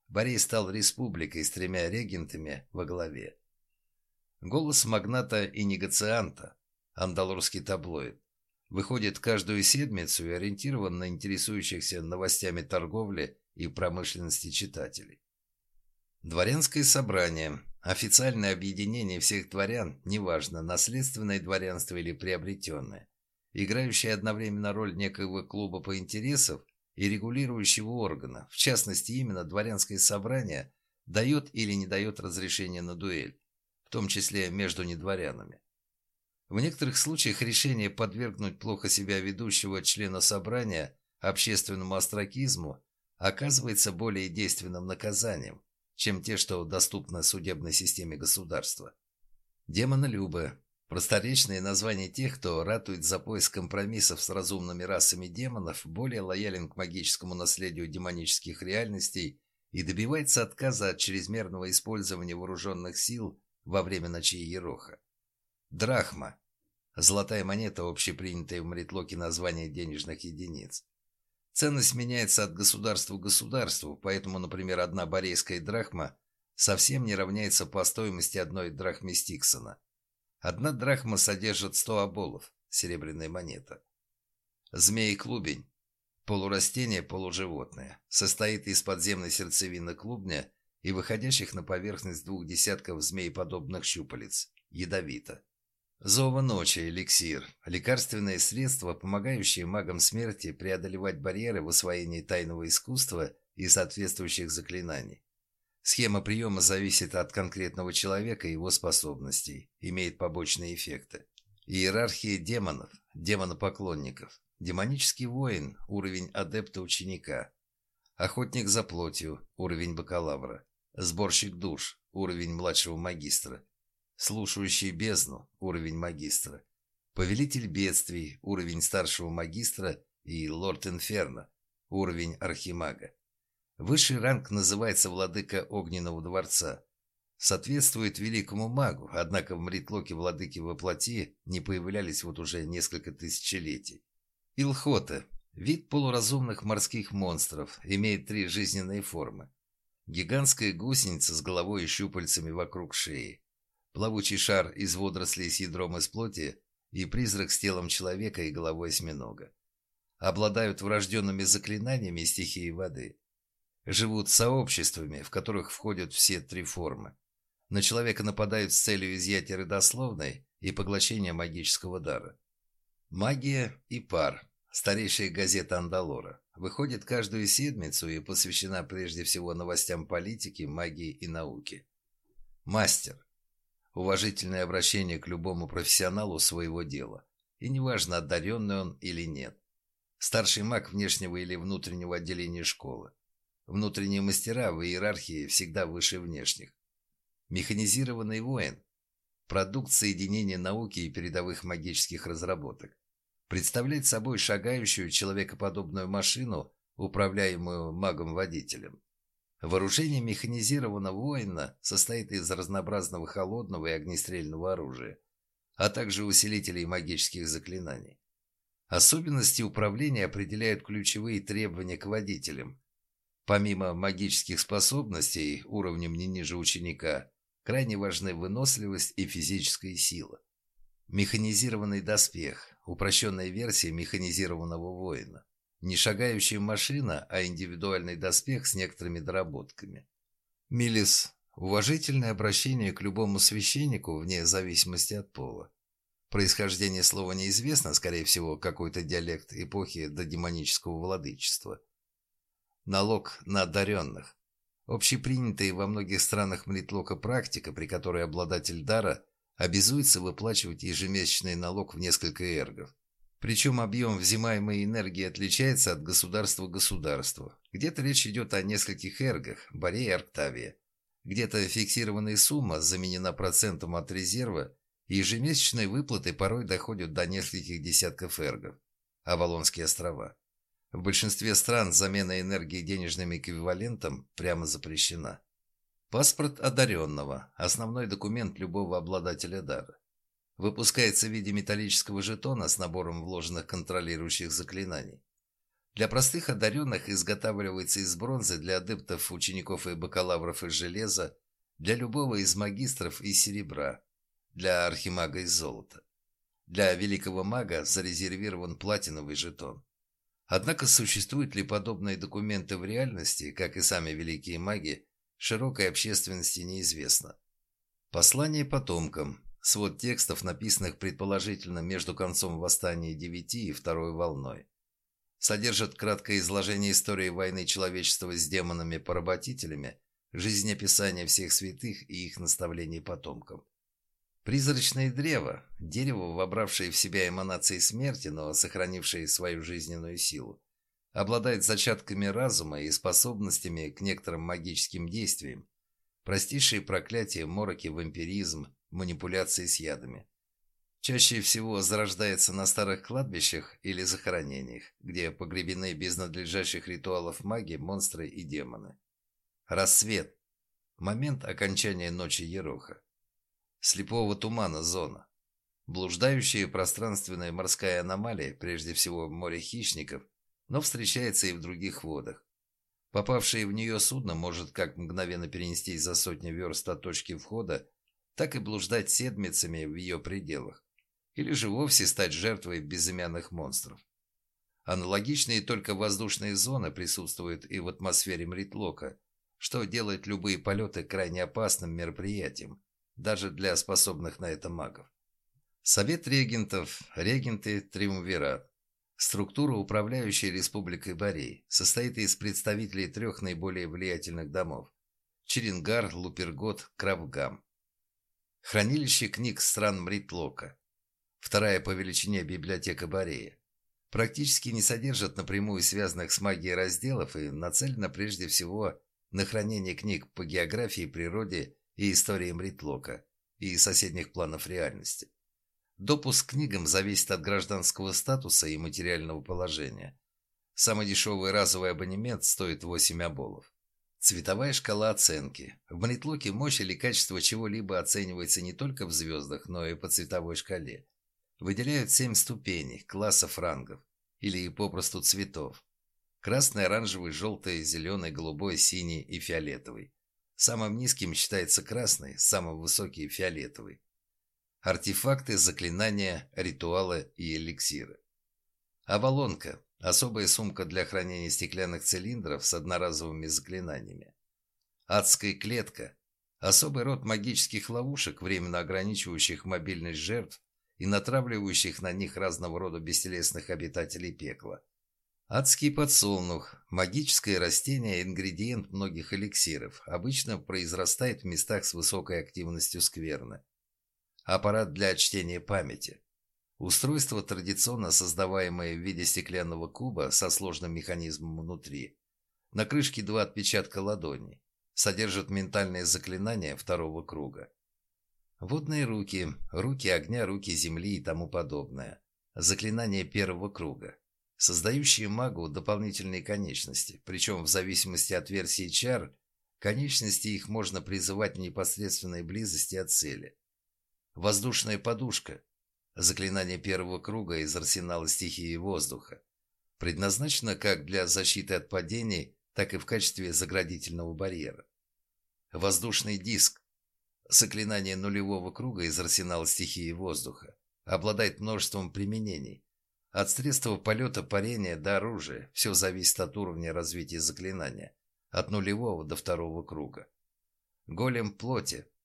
S1: Борей стал республикой с тремя регентами во главе. Голос магната и негацианта, андалурский таблоид, выходит каждую седмицу и ориентирован на интересующихся новостями торговли и промышленности читателей. Дворянское собрание. Официальное объединение всех дворян, неважно, наследственное дворянство или приобретенное, играющее одновременно роль некоего клуба по интересам и регулирующего органа, в частности, именно дворянское собрание, дает или не дает разрешение на дуэль, в том числе между недворянами. В некоторых случаях решение подвергнуть плохо себя ведущего члена собрания общественному остракизму оказывается более действенным наказанием, чем те, что доступны судебной системе государства. Демонолюбы. Просторечное название тех, кто ратует за поиск компромиссов с разумными расами демонов, более лоялен к магическому наследию демонических реальностей и добивается отказа от чрезмерного использования вооруженных сил во время ночей Ероха. Драхма. Золотая монета, общепринятое в Мритлоке название денежных единиц. Ценность меняется от государства к государству, поэтому, например, одна борейская драхма совсем не равняется по стоимости одной драхмы Стиксона. Одна драхма содержит 100 оболов, серебряная монета. Змей-клубень. Полурастение, полуживотное. Состоит из подземной сердцевины клубня и выходящих на поверхность двух десятков змееподобных щупалец. Ядовито. Зова ночи, эликсир. Лекарственное средство, помогающее магам смерти преодолевать барьеры в освоении тайного искусства и соответствующих заклинаний. Схема приема зависит от конкретного человека и его способностей, имеет побочные эффекты. Иерархия демонов, демонопоклонников. Демонический воин, уровень адепта-ученика. Охотник за плотью, уровень бакалавра. Сборщик душ, уровень младшего магистра. Слушающий бездну, уровень магистра. Повелитель бедствий, уровень старшего магистра и лорд Инферно, уровень архимага. Высший ранг называется владыка Огненного дворца. Соответствует великому магу, однако в Мритлоке владыки во плоти не появлялись вот уже несколько тысячелетий. Илхота – вид полуразумных морских монстров, имеет три жизненные формы. Гигантская гусеница с головой и щупальцами вокруг шеи. Плавучий шар из водорослей с ядром из плоти и призрак с телом человека и головой осьминога. Обладают врожденными заклинаниями стихии воды живут сообществами, в которых входят все три формы. На человека нападают с целью изъятия родословной и поглощения магического дара. Магия и пар. Старейшая газета Андалора. Выходит каждую седмицу и посвящена прежде всего новостям политики, магии и науки. Мастер. Уважительное обращение к любому профессионалу своего дела. И неважно, одаренный он или нет. Старший маг внешнего или внутреннего отделения школы. Внутренние мастера в иерархии всегда выше внешних. Механизированный воин – продукт соединения науки и передовых магических разработок. Представляет собой шагающую человекоподобную машину, управляемую магом-водителем. Вооружение механизированного воина состоит из разнообразного холодного и огнестрельного оружия, а также усилителей магических заклинаний. Особенности управления определяют ключевые требования к водителям, Помимо магических способностей, уровнем не ниже ученика, крайне важны выносливость и физическая сила. Механизированный доспех – упрощенная версия механизированного воина. Не шагающая машина, а индивидуальный доспех с некоторыми доработками. Милис – уважительное обращение к любому священнику вне зависимости от пола. Происхождение слова неизвестно, скорее всего, какой-то диалект эпохи до демонического владычества – налог на одаренных. Общепринятая во многих странах Мритлока практика, при которой обладатель дара обязуется выплачивать ежемесячный налог в несколько эргов. Причем объем взимаемой энергии отличается от государства к государству. Где-то речь идет о нескольких эргах, Боре и Арктавия. Где-то фиксированная сумма заменена процентом от резерва, и ежемесячные выплаты порой доходят до нескольких десятков эргов. Авалонские острова. В большинстве стран замена энергии денежным эквивалентом прямо запрещена. Паспорт одаренного – основной документ любого обладателя дара. Выпускается в виде металлического жетона с набором вложенных контролирующих заклинаний. Для простых одаренных изготавливается из бронзы, для адептов, учеников и бакалавров из железа, для любого из магистров из серебра, для архимага из золота. Для великого мага зарезервирован платиновый жетон. Однако существуют ли подобные документы в реальности, как и сами великие маги, широкой общественности неизвестно. Послание потомкам. Свод текстов, написанных предположительно между концом восстания девяти и второй волной. Содержит краткое изложение истории войны человечества с демонами-поработителями, жизнеописание всех святых и их наставлений потомкам. Призрачное древо – дерево, вобравшее в себя эманации смерти, но сохранившее свою жизненную силу, обладает зачатками разума и способностями к некоторым магическим действиям, простейшие проклятия, мороки, вампиризм, манипуляции с ядами. Чаще всего зарождается на старых кладбищах или захоронениях, где погребены без надлежащих ритуалов маги, монстры и демоны. Рассвет. Момент окончания ночи Ероха. Слепого тумана зона. Блуждающая пространственная морская аномалия, прежде всего море хищников, но встречается и в других водах. Попавшее в нее судно может как мгновенно перенестись за сотни верст от точки входа, так и блуждать седмицами в ее пределах или же вовсе стать жертвой безымянных монстров. Аналогичные только воздушные зоны присутствуют и в атмосфере Мритлока, что делает любые полеты крайне опасным мероприятием, даже для способных на это магов. Совет регентов, регенты, триумвират. Структура, управляющая Республикой Борей, состоит из представителей трех наиболее влиятельных домов – Черенгар, Лупергот, Кравгам. Хранилище книг стран Мритлока вторая по величине библиотека Борея, практически не содержат напрямую связанных с магией разделов и нацелена прежде всего на хранение книг по географии, природе и истории Мритлока и соседних планов реальности. Допуск к книгам зависит от гражданского статуса и материального положения. Самый дешевый разовый абонемент стоит 8 оболов. Цветовая шкала оценки. В Мритлоке мощь или качество чего-либо оценивается не только в звездах, но и по цветовой шкале. Выделяют семь ступеней, классов рангов, или попросту цветов. Красный, оранжевый, желтый, зеленый, голубой, синий и фиолетовый. Самым низким считается красный, самым высокий – фиолетовый. Артефакты, заклинания, ритуалы и эликсиры. Авалонка – особая сумка для хранения стеклянных цилиндров с одноразовыми заклинаниями. Адская клетка – особый род магических ловушек, временно ограничивающих мобильность жертв и натравливающих на них разного рода бестелесных обитателей пекла. Адский подсолнух – магическое растение, ингредиент многих эликсиров, обычно произрастает в местах с высокой активностью скверны. Аппарат для чтения памяти. Устройство, традиционно создаваемое в виде стеклянного куба со сложным механизмом внутри. На крышке два отпечатка ладони. Содержит ментальное заклинание второго круга. Водные руки, руки огня, руки земли и тому подобное. Заклинание первого круга. Создающие магу дополнительные конечности, причем в зависимости от версии чар, конечности их можно призывать в непосредственной близости от цели. Воздушная подушка. Заклинание первого круга из арсенала стихии воздуха. Предназначено как для защиты от падений, так и в качестве заградительного барьера. Воздушный диск Заклинание нулевого круга из арсенала стихии воздуха обладает множеством применений. От средства полета парения до оружия все зависит от уровня развития заклинания, от нулевого до второго круга. Голем плоти –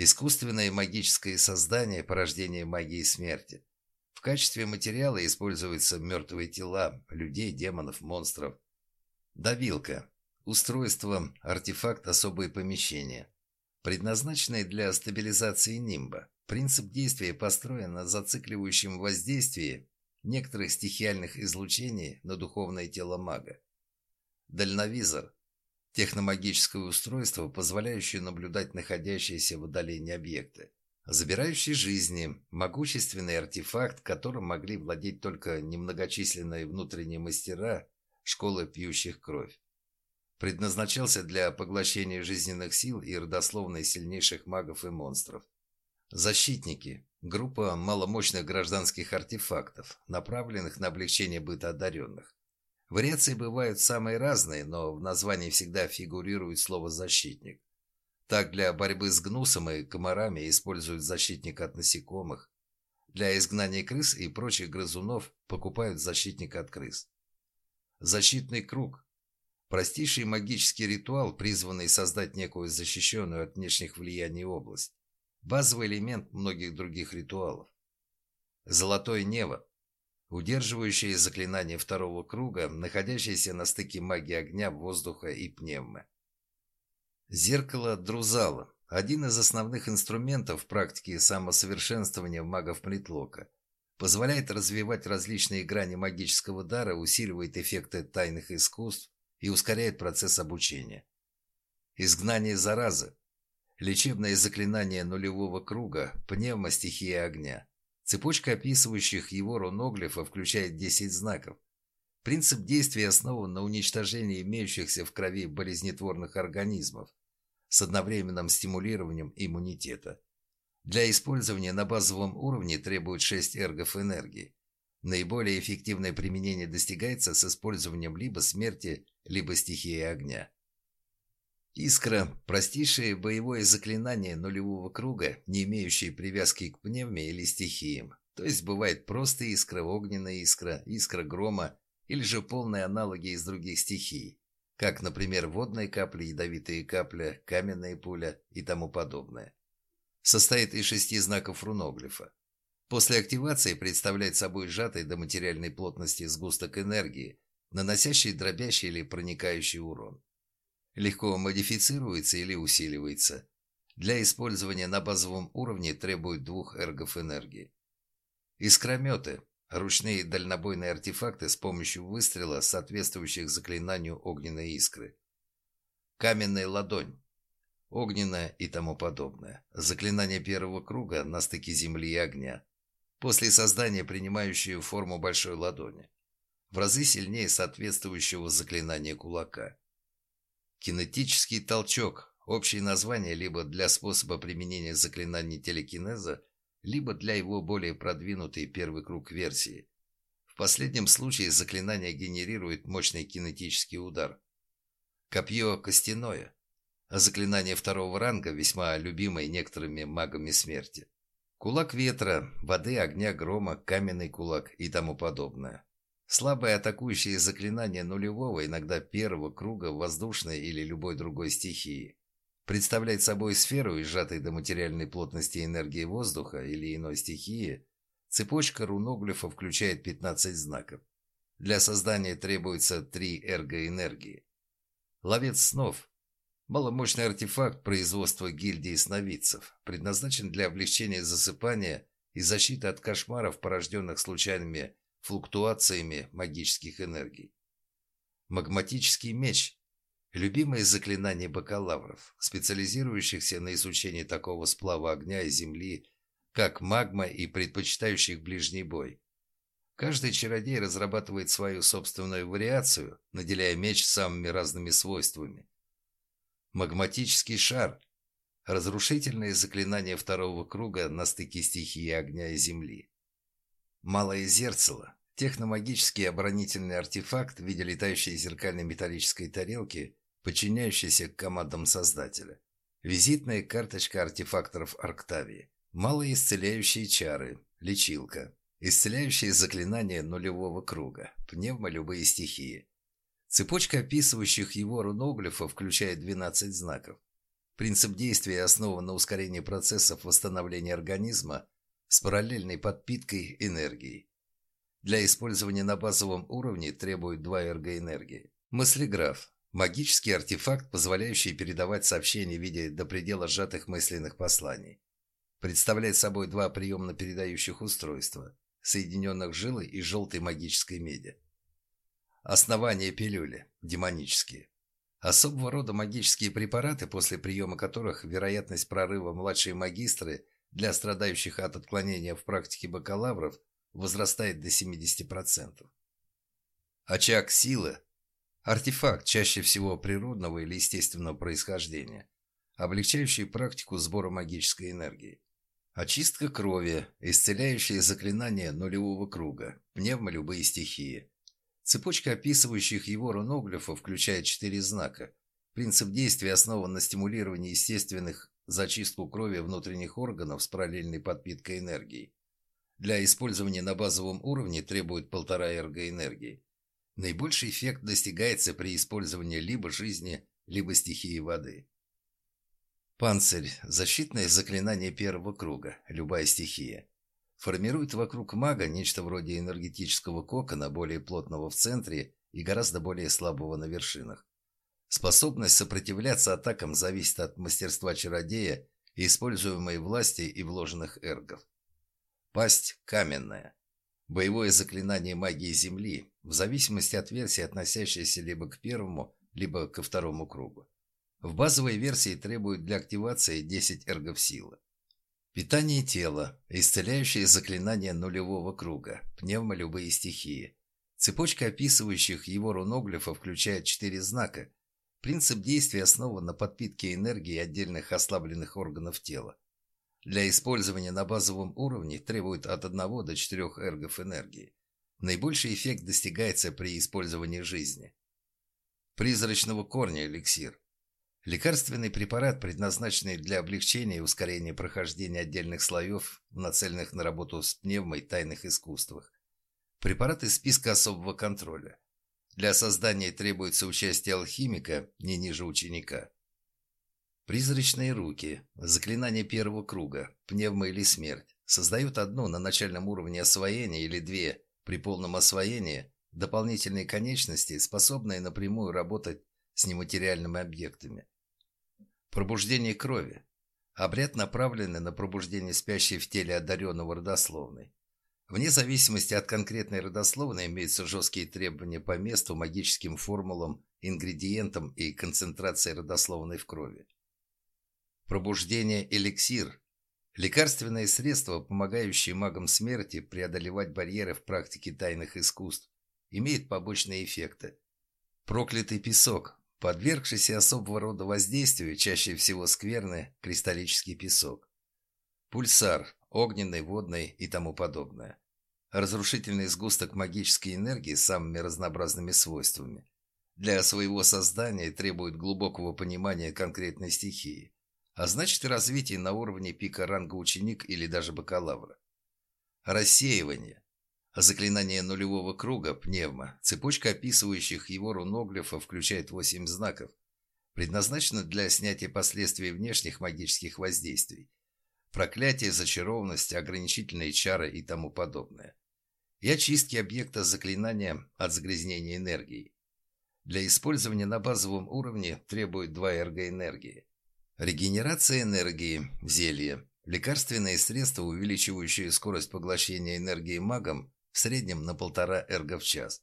S1: искусственное магическое создание порождения магии смерти. В качестве материала используются мертвые тела людей, демонов, монстров. Давилка – устройство, артефакт, особое помещение – предназначенной для стабилизации нимба. Принцип действия построен на зацикливающем воздействии некоторых стихиальных излучений на духовное тело мага. Дальновизор – техномагическое устройство, позволяющее наблюдать находящиеся в отдалении объекты. Забирающий жизни – могущественный артефакт, которым могли владеть только немногочисленные внутренние мастера школы пьющих кровь предназначался для поглощения жизненных сил и родословной сильнейших магов и монстров. Защитники – группа маломощных гражданских артефактов, направленных на облегчение быта одаренных. Вариации бывают самые разные, но в названии всегда фигурирует слово «защитник». Так, для борьбы с гнусом и комарами используют защитника от насекомых. Для изгнания крыс и прочих грызунов покупают защитника от крыс. Защитный круг Простейший магический ритуал, призванный создать некую защищенную от внешних влияний область. Базовый элемент многих других ритуалов. Золотое небо. Удерживающее заклинание второго круга, находящееся на стыке магии огня, воздуха и пневмы. Зеркало Друзала. Один из основных инструментов практики самосовершенствования магов Мритлока. Позволяет развивать различные грани магического дара, усиливает эффекты тайных искусств, и ускоряет процесс обучения. Изгнание заразы. Лечебное заклинание нулевого круга, пневмостихия огня. Цепочка описывающих его руноглифов включает 10 знаков. Принцип действия основан на уничтожении имеющихся в крови болезнетворных организмов с одновременным стимулированием иммунитета. Для использования на базовом уровне требует 6 эргов энергии. Наиболее эффективное применение достигается с использованием либо смерти, либо стихии огня. Искра – простейшее боевое заклинание нулевого круга, не имеющее привязки к пневме или стихиям. То есть бывает просто искра, огненная искра, искра грома или же полные аналоги из других стихий, как, например, водная капля, ядовитая капля, каменная пуля и тому подобное. Состоит из шести знаков руноглифа. После активации представляет собой сжатый до материальной плотности сгусток энергии, наносящий дробящий или проникающий урон легко модифицируется или усиливается. Для использования на базовом уровне требует двух эргов энергии. Искрометы – ручные дальнобойные артефакты с помощью выстрела, соответствующих заклинанию огненной искры. Каменная ладонь – огненная и тому подобное. Заклинание первого круга на стыке земли и огня. После создания принимающую форму большой ладони. В разы сильнее соответствующего заклинания кулака. Кинетический толчок – общее название либо для способа применения заклинаний телекинеза, либо для его более продвинутой первый круг версии. В последнем случае заклинание генерирует мощный кинетический удар. Копье костяное, а заклинание второго ранга весьма любимое некоторыми магами смерти. Кулак ветра, воды, огня, грома, каменный кулак и тому подобное. Слабые атакующие заклинания нулевого, иногда первого круга воздушной или любой другой стихии. Представляет собой сферу, сжатой до материальной плотности энергии воздуха или иной стихии. Цепочка руноглифа включает 15 знаков. Для создания требуется 3 эргоэнергии. Ловец снов. Маломощный артефакт производства гильдии сновидцев, предназначен для облегчения засыпания и защиты от кошмаров, порожденных случайными флуктуациями магических энергий. Магматический меч – любимое заклинание бакалавров, специализирующихся на изучении такого сплава огня и земли, как магма и предпочитающих ближний бой. Каждый чародей разрабатывает свою собственную вариацию, наделяя меч самыми разными свойствами. Магматический шар – разрушительное заклинание второго круга на стыке стихии огня и земли. Малое зерцало Техномагический оборонительный артефакт в виде летающей зеркальной металлической тарелки, подчиняющейся командам создателя. Визитная карточка артефакторов Арктавии. Малые исцеляющие чары. Лечилка. Исцеляющие заклинания нулевого круга. Пневмо любые стихии. Цепочка описывающих его руноглифов включает 12 знаков. Принцип действия основан на ускорении процессов восстановления организма с параллельной подпиткой энергией. Для использования на базовом уровне требует 2 эргоэнергии. Мыслеграф – магический артефакт, позволяющий передавать сообщения в виде до предела сжатых мысленных посланий. Представляет собой два приемно-передающих устройства, соединенных жилой и желтой магической меди. Основание пилюли – демонические. Особого рода магические препараты, после приема которых вероятность прорыва младшей магистры для страдающих от отклонения в практике бакалавров возрастает до 70%. Очаг силы – артефакт чаще всего природного или естественного происхождения, облегчающий практику сбора магической энергии. Очистка крови, исцеляющие заклинания нулевого круга, пневмо любые стихии. Цепочка описывающих его руноглифов включает четыре знака. Принцип действия основан на стимулировании естественных зачистку крови внутренних органов с параллельной подпиткой энергии. Для использования на базовом уровне требует полтора эргоэнергии. Наибольший эффект достигается при использовании либо жизни, либо стихии воды. Панцирь – защитное заклинание первого круга, любая стихия. Формирует вокруг мага нечто вроде энергетического кокона, более плотного в центре и гораздо более слабого на вершинах. Способность сопротивляться атакам зависит от мастерства чародея используемой власти и вложенных эргов. Пасть каменная. Боевое заклинание магии Земли, в зависимости от версии, относящейся либо к первому, либо ко второму кругу. В базовой версии требует для активации 10 эргов силы. Питание тела, исцеляющее заклинание нулевого круга, пневмо любые стихии. Цепочка описывающих его руноглифов включает четыре знака. Принцип действия основан на подпитке энергии отдельных ослабленных органов тела. Для использования на базовом уровне требует от 1 до 4 эргов энергии. Наибольший эффект достигается при использовании жизни. Призрачного корня эликсир. Лекарственный препарат, предназначенный для облегчения и ускорения прохождения отдельных слоев, нацеленных на работу с пневмой тайных искусствах. Препарат из списка особого контроля. Для создания требуется участие алхимика не ниже ученика. Призрачные руки. Заклинание первого круга. Пневма или смерть. Создают одну на начальном уровне освоения или две при полном освоении дополнительные конечности, способные напрямую работать с нематериальными объектами. Пробуждение крови. Обряд, направленный на пробуждение спящей в теле одаренного родословной. Вне зависимости от конкретной родословной имеются жесткие требования по месту, магическим формулам, ингредиентам и концентрации родословной в крови. Пробуждение эликсир. Лекарственное средство, помогающее магам смерти преодолевать барьеры в практике тайных искусств, имеет побочные эффекты. Проклятый песок. Подвергшийся особого рода воздействию, чаще всего скверный, кристаллический песок. Пульсар. Огненный, водный и тому подобное. Разрушительный сгусток магической энергии с самыми разнообразными свойствами. Для своего создания требует глубокого понимания конкретной стихии а значит и развитие на уровне пика ранга ученик или даже бакалавра. Рассеивание. Заклинание нулевого круга, пневма, цепочка описывающих его руноглифов включает восемь знаков, предназначена для снятия последствий внешних магических воздействий, проклятие, зачарованность, ограничительные чары и тому подобное, и очистки объекта заклинания от загрязнения энергии. Для использования на базовом уровне требует 2 эргоэнергии. Регенерация энергии, зелье, лекарственные средства, увеличивающие скорость поглощения энергии магом в среднем на полтора эрго в час.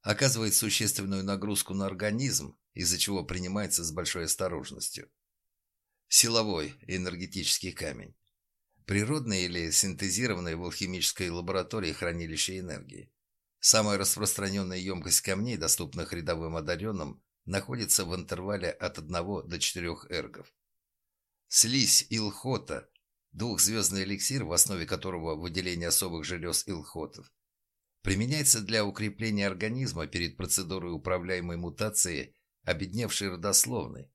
S1: Оказывает существенную нагрузку на организм, из-за чего принимается с большой осторожностью. Силовой энергетический камень. Природное или синтезированное в алхимической лаборатории хранилище энергии. Самая распространенная емкость камней, доступных рядовым одаренным, находится в интервале от 1 до 4 эргов. Слизь илхота, двухзвездный эликсир, в основе которого выделение особых желез илхотов, применяется для укрепления организма перед процедурой управляемой мутации обедневшей родословной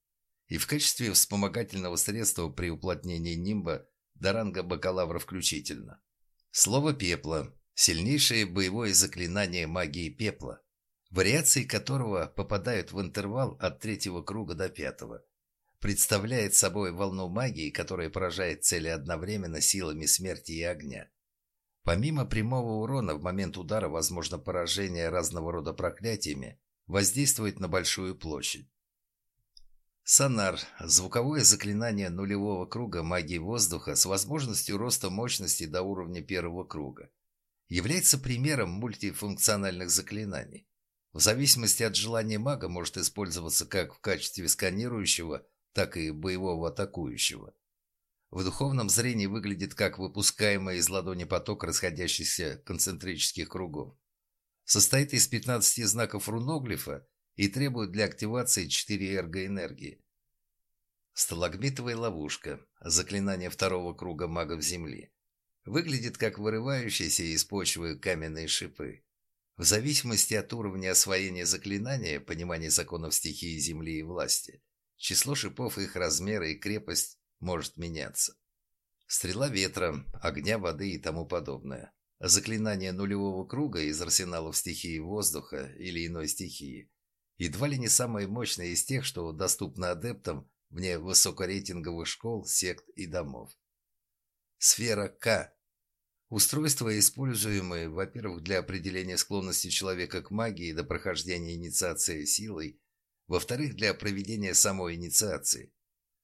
S1: и в качестве вспомогательного средства при уплотнении нимба до ранга бакалавра включительно. Слово «пепла» – сильнейшее боевое заклинание магии пепла, вариации которого попадают в интервал от третьего круга до пятого – представляет собой волну магии, которая поражает цели одновременно силами смерти и огня. Помимо прямого урона, в момент удара возможно поражение разного рода проклятиями, воздействует на большую площадь. Сонар – звуковое заклинание нулевого круга магии воздуха с возможностью роста мощности до уровня первого круга. Является примером мультифункциональных заклинаний. В зависимости от желания мага может использоваться как в качестве сканирующего – так и боевого атакующего. В духовном зрении выглядит как выпускаемый из ладони поток расходящихся концентрических кругов. Состоит из 15 знаков руноглифа и требует для активации 4 эргоэнергии. Сталагмитовая ловушка. Заклинание второго круга магов Земли. Выглядит как вырывающиеся из почвы каменные шипы. В зависимости от уровня освоения заклинания, понимания законов стихии Земли и власти, Число шипов, их размеры и крепость может меняться. Стрела ветра, огня, воды и тому подобное. Заклинание нулевого круга из арсеналов стихии воздуха или иной стихии. Едва ли не самое мощное из тех, что доступно адептам вне высокорейтинговых школ, сект и домов. Сфера К. Устройства, используемые, во-первых, для определения склонности человека к магии до прохождения инициации силой, во-вторых, для проведения самой инициации.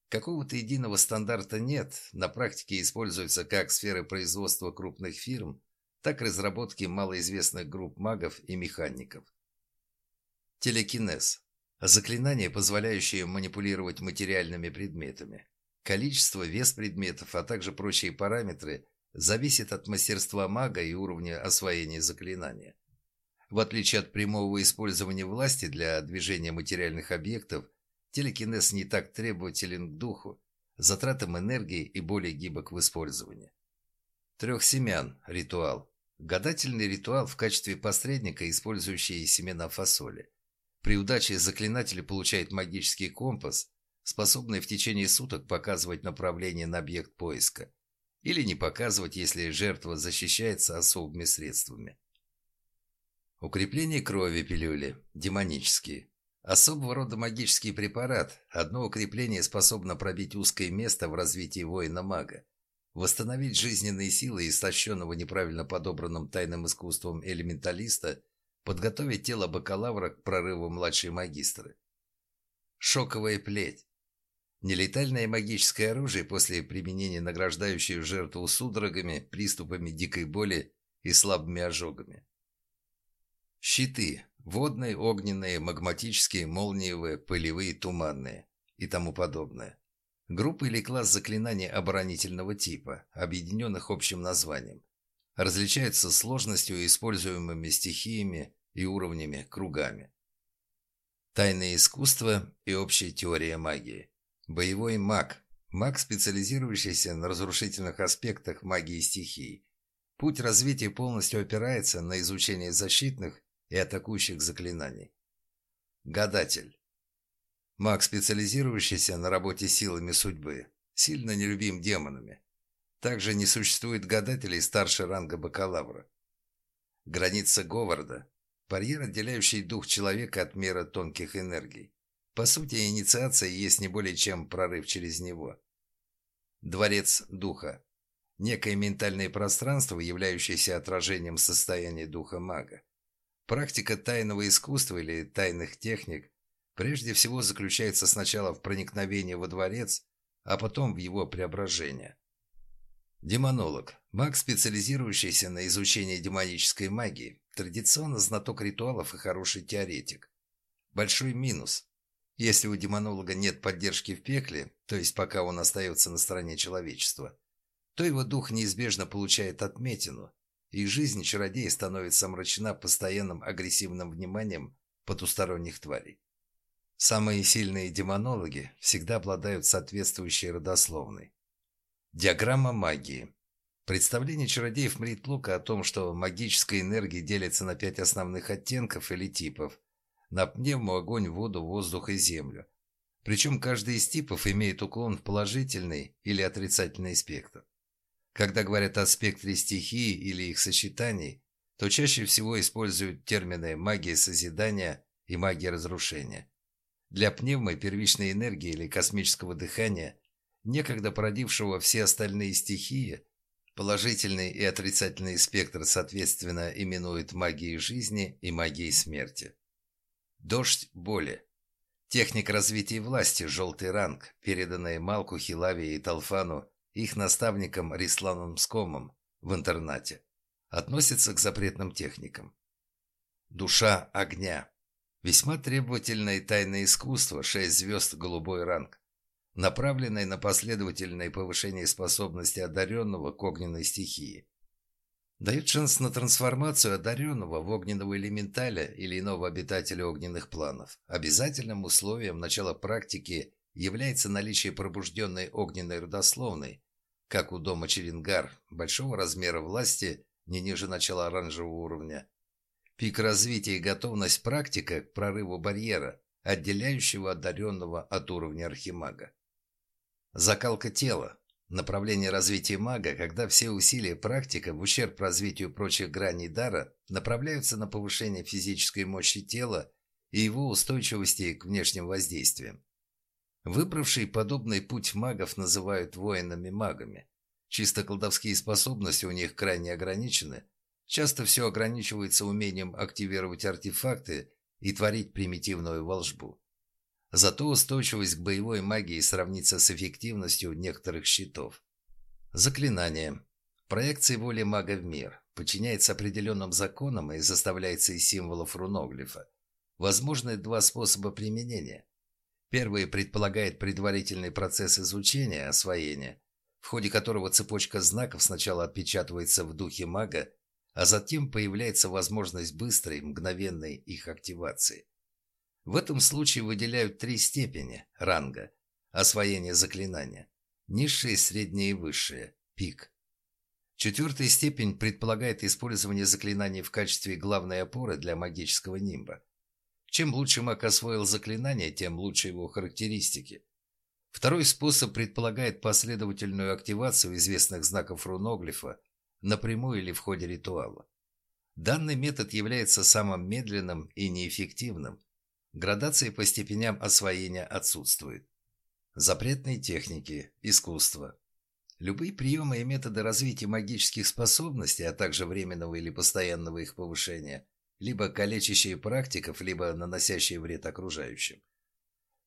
S1: Какого-то единого стандарта нет, на практике используются как сферы производства крупных фирм, так и разработки малоизвестных групп магов и механиков. Телекинез. Заклинание, позволяющее манипулировать материальными предметами. количество, вес предметов, а также прочие параметры зависят от мастерства мага и уровня освоения заклинания. В отличие от прямого использования власти для движения материальных объектов, телекинез не так требователен к духу, затратам энергии и более гибок в использовании. Трех семян – ритуал. Гадательный ритуал в качестве посредника, использующий семена фасоли. При удаче заклинатель получает магический компас, способный в течение суток показывать направление на объект поиска, или не показывать, если жертва защищается особыми средствами. Укрепление крови пилюли, демонические. Особого рода магический препарат, одно укрепление способно пробить узкое место в развитии воина-мага, восстановить жизненные силы истощенного неправильно подобранным тайным искусством элементалиста – подготовить тело бакалавра к прорыву младшей магистры. Шоковая плеть. Нелетальное магическое оружие после применения награждающее жертву судорогами, приступами дикой боли и слабыми ожогами. Щиты. Водные, огненные, магматические, молниевые, пылевые, туманные и тому подобное. Группа или класс заклинаний оборонительного типа, объединенных общим названием различаются сложностью используемыми стихиями и уровнями, кругами. Тайное искусство и общая теория магии. Боевой маг. Маг, специализирующийся на разрушительных аспектах магии стихий. Путь развития полностью опирается на изучение защитных и атакующих заклинаний. Гадатель. Маг, специализирующийся на работе силами судьбы, сильно нелюбим демонами. Также не существует гадателей старше ранга бакалавра. Граница Говарда – барьер, отделяющий дух человека от мира тонких энергий. По сути, инициация есть не более чем прорыв через него. Дворец духа – некое ментальное пространство, являющееся отражением состояния духа мага. Практика тайного искусства или тайных техник прежде всего заключается сначала в проникновении во дворец, а потом в его преображение. Демонолог. Маг, специализирующийся на изучении демонической магии. Традиционно знаток ритуалов и хороший теоретик. Большой минус. Если у демонолога нет поддержки в пекле, то есть пока он остается на стороне человечества, то его дух неизбежно получает отметину, и жизнь чародея становится омрачена постоянным агрессивным вниманием потусторонних тварей. Самые сильные демонологи всегда обладают соответствующей родословной. Диаграмма магии. Представление чародеев Мритлука о том, что магическая энергия делится на пять основных оттенков или типов – на пневму, огонь, воду, воздух и землю. Причем каждый из типов имеет уклон в положительный или отрицательный спектр. Когда говорят о спектре стихии или их сочетаний, то чаще всего используют термины «магия созидания» и «магия разрушения». Для пневмы первичной энергии или космического дыхания – некогда породившего все остальные стихии, положительный и отрицательный спектр соответственно именуют магией жизни и магией смерти. Дождь боли. Техник развития власти «Желтый ранг», переданная Малку, Хилаве и Талфану их наставникам Рисланом Скомом в интернате, относится к запретным техникам. Душа огня. Весьма требовательное тайное искусство, шесть звезд голубой ранг направленной на последовательное повышение способности одаренного к огненной стихии. Дает шанс на трансформацию одаренного в огненного элементаля или иного обитателя огненных планов. Обязательным условием начала практики является наличие пробужденной огненной родословной, как у дома Черенгар, большого размера власти, не ниже начала оранжевого уровня. Пик развития и готовность практика к прорыву барьера, отделяющего одаренного от уровня архимага. Закалка тела. Направление развития мага, когда все усилия практика в ущерб развитию прочих граней дара направляются на повышение физической мощи тела и его устойчивости к внешним воздействиям. Выбравшие подобный путь магов называют воинами-магами. Чисто колдовские способности у них крайне ограничены. Часто все ограничивается умением активировать артефакты и творить примитивную волшбу. Зато устойчивость к боевой магии сравнится с эффективностью некоторых щитов. Заклинание. Проекция воли мага в мир. Подчиняется определенным законам и заставляется из символов руноглифа. Возможны два способа применения. Первый предполагает предварительный процесс изучения, освоения, в ходе которого цепочка знаков сначала отпечатывается в духе мага, а затем появляется возможность быстрой, мгновенной их активации. В этом случае выделяют три степени ранга освоения заклинания. Низшее, среднее и высшее. Пик. Четвертая степень предполагает использование заклинаний в качестве главной опоры для магического нимба. Чем лучше маг освоил заклинание, тем лучше его характеристики. Второй способ предполагает последовательную активацию известных знаков руноглифа напрямую или в ходе ритуала. Данный метод является самым медленным и неэффективным. Градации по степеням освоения отсутствует. Запретные техники, искусство. Любые приемы и методы развития магических способностей, а также временного или постоянного их повышения, либо калечащие практиков, либо наносящие вред окружающим.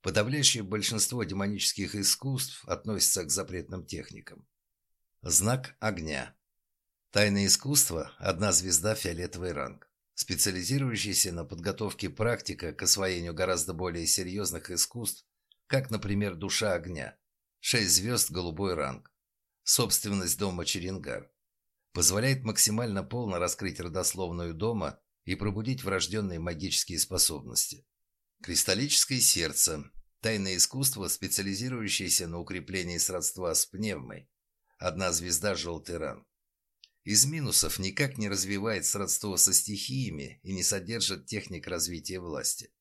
S1: Подавляющее большинство демонических искусств относится к запретным техникам. Знак огня. Тайное искусство – одна звезда фиолетовый ранг, специализирующийся на подготовке практика к освоению гораздо более серьезных искусств как, например, душа огня. Шесть звезд голубой ранг. Собственность дома Черенгар. Позволяет максимально полно раскрыть родословную дома и пробудить врожденные магические способности. Кристаллическое сердце. Тайное искусство, специализирующееся на укреплении сродства с пневмой. Одна звезда желтый ранг. Из минусов никак не развивает сродство со стихиями и не содержит техник развития власти.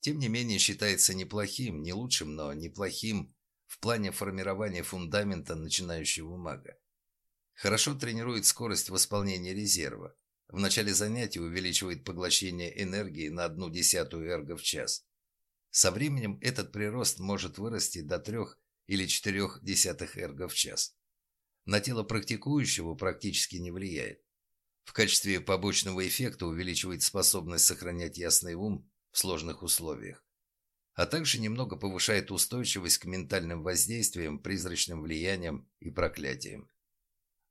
S1: Тем не менее считается неплохим, не лучшим, но неплохим в плане формирования фундамента начинающего мага. Хорошо тренирует скорость восполнения резерва. В начале занятия увеличивает поглощение энергии на одну десятую эрго в час. Со временем этот прирост может вырасти до трех или четырех десятых эрго в час. На тело практикующего практически не влияет. В качестве побочного эффекта увеличивает способность сохранять ясный ум в сложных условиях, а также немного повышает устойчивость к ментальным воздействиям, призрачным влияниям и проклятиям.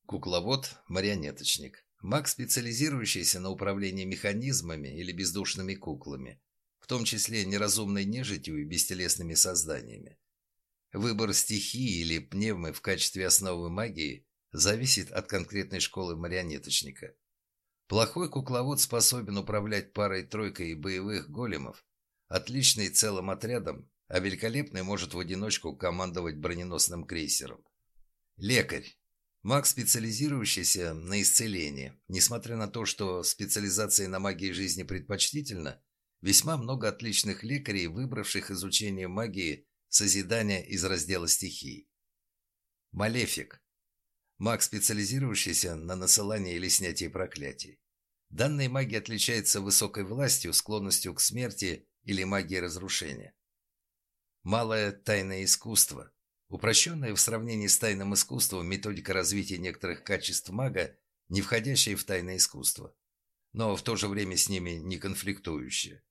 S1: Кукловод – марионеточник. Маг, специализирующийся на управлении механизмами или бездушными куклами, в том числе неразумной нежитью и бестелесными созданиями. Выбор стихии или пневмы в качестве основы магии зависит от конкретной школы марионеточника. Плохой кукловод способен управлять парой-тройкой боевых големов, отличный целым отрядом, а великолепный может в одиночку командовать броненосным крейсером. Лекарь. Маг, специализирующийся на исцелении. Несмотря на то, что специализация на магии жизни предпочтительна, весьма много отличных лекарей, выбравших изучение магии созидания из раздела стихий. Малефик. Маг, специализирующийся на насылании или снятии проклятий. Данная магия отличается высокой властью, склонностью к смерти или магией разрушения. Малое тайное искусство. Упрощенная в сравнении с тайным искусством методика развития некоторых качеств мага, не входящая в тайное искусство, но в то же время с ними не конфликтующая.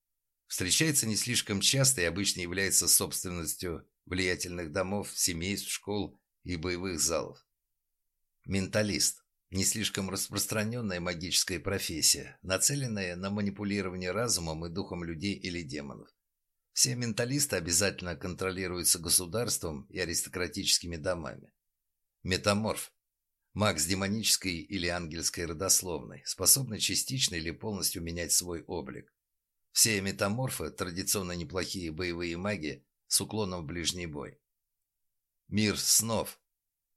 S1: Встречается не слишком часто и обычно является собственностью влиятельных домов, семейств, школ и боевых залов. Менталист. Не слишком распространенная магическая профессия, нацеленная на манипулирование разумом и духом людей или демонов. Все менталисты обязательно контролируются государством и аристократическими домами. Метаморф. Маг с демонической или ангельской родословной, способный частично или полностью менять свой облик. Все метаморфы – традиционно неплохие боевые маги с уклоном в ближний бой. Мир снов.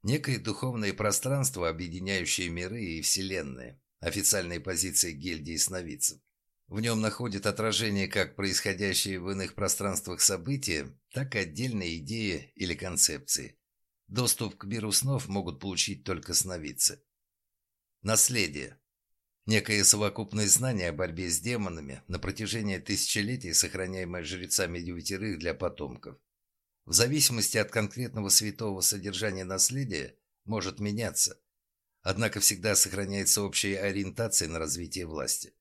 S1: Некое духовное пространство, объединяющее миры и вселенные, официальные позиции гильдии сновидцев. В нем находят отражение как происходящие в иных пространствах события, так и отдельные идеи или концепции. Доступ к миру снов могут получить только сновидцы. Наследие. Некое совокупное знание о борьбе с демонами на протяжении тысячелетий, сохраняемое жрецами девятерых для потомков в зависимости от конкретного святого содержания наследия, может меняться. Однако всегда сохраняется общая ориентация на развитие власти.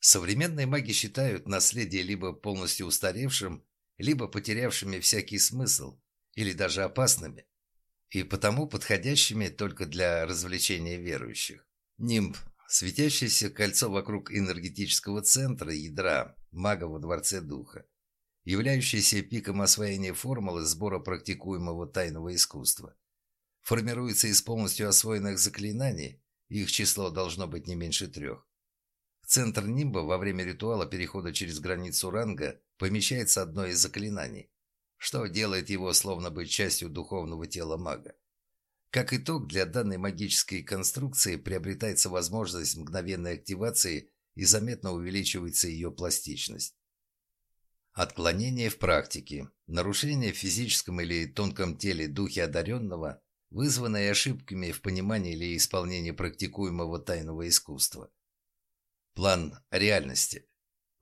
S1: Современные маги считают наследие либо полностью устаревшим, либо потерявшими всякий смысл, или даже опасными, и потому подходящими только для развлечения верующих. Нимб – светящееся кольцо вокруг энергетического центра ядра мага во Дворце Духа являющаяся пиком освоения формулы сбора практикуемого тайного искусства. Формируется из полностью освоенных заклинаний, их число должно быть не меньше трех. Центр нимба во время ритуала перехода через границу ранга помещается одно из заклинаний, что делает его словно бы частью духовного тела мага. Как итог, для данной магической конструкции приобретается возможность мгновенной активации и заметно увеличивается ее пластичность. Отклонение в практике, нарушение в физическом или тонком теле духе одаренного, вызванное ошибками в понимании или исполнении практикуемого тайного искусства. План реальности.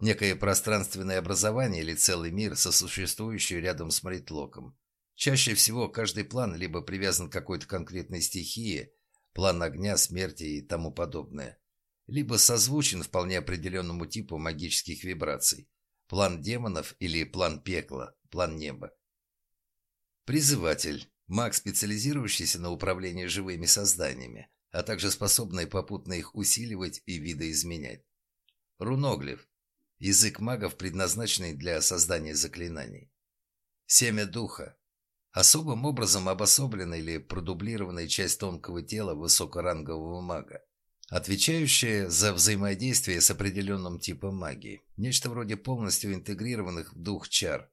S1: Некое пространственное образование или целый мир, сосуществующий рядом с Маритлоком. Чаще всего каждый план либо привязан к какой-то конкретной стихии, план огня, смерти и тому подобное, либо созвучен вполне определенному типу магических вибраций, план демонов или план пекла, план неба. Призыватель – маг, специализирующийся на управлении живыми созданиями, а также способный попутно их усиливать и видоизменять. Руноглиф – язык магов, предназначенный для создания заклинаний. Семя духа особым образом обособленная или продублированная часть тонкого тела высокорангового мага, отвечающая за взаимодействие с определенным типом магии, нечто вроде полностью интегрированных в дух чар.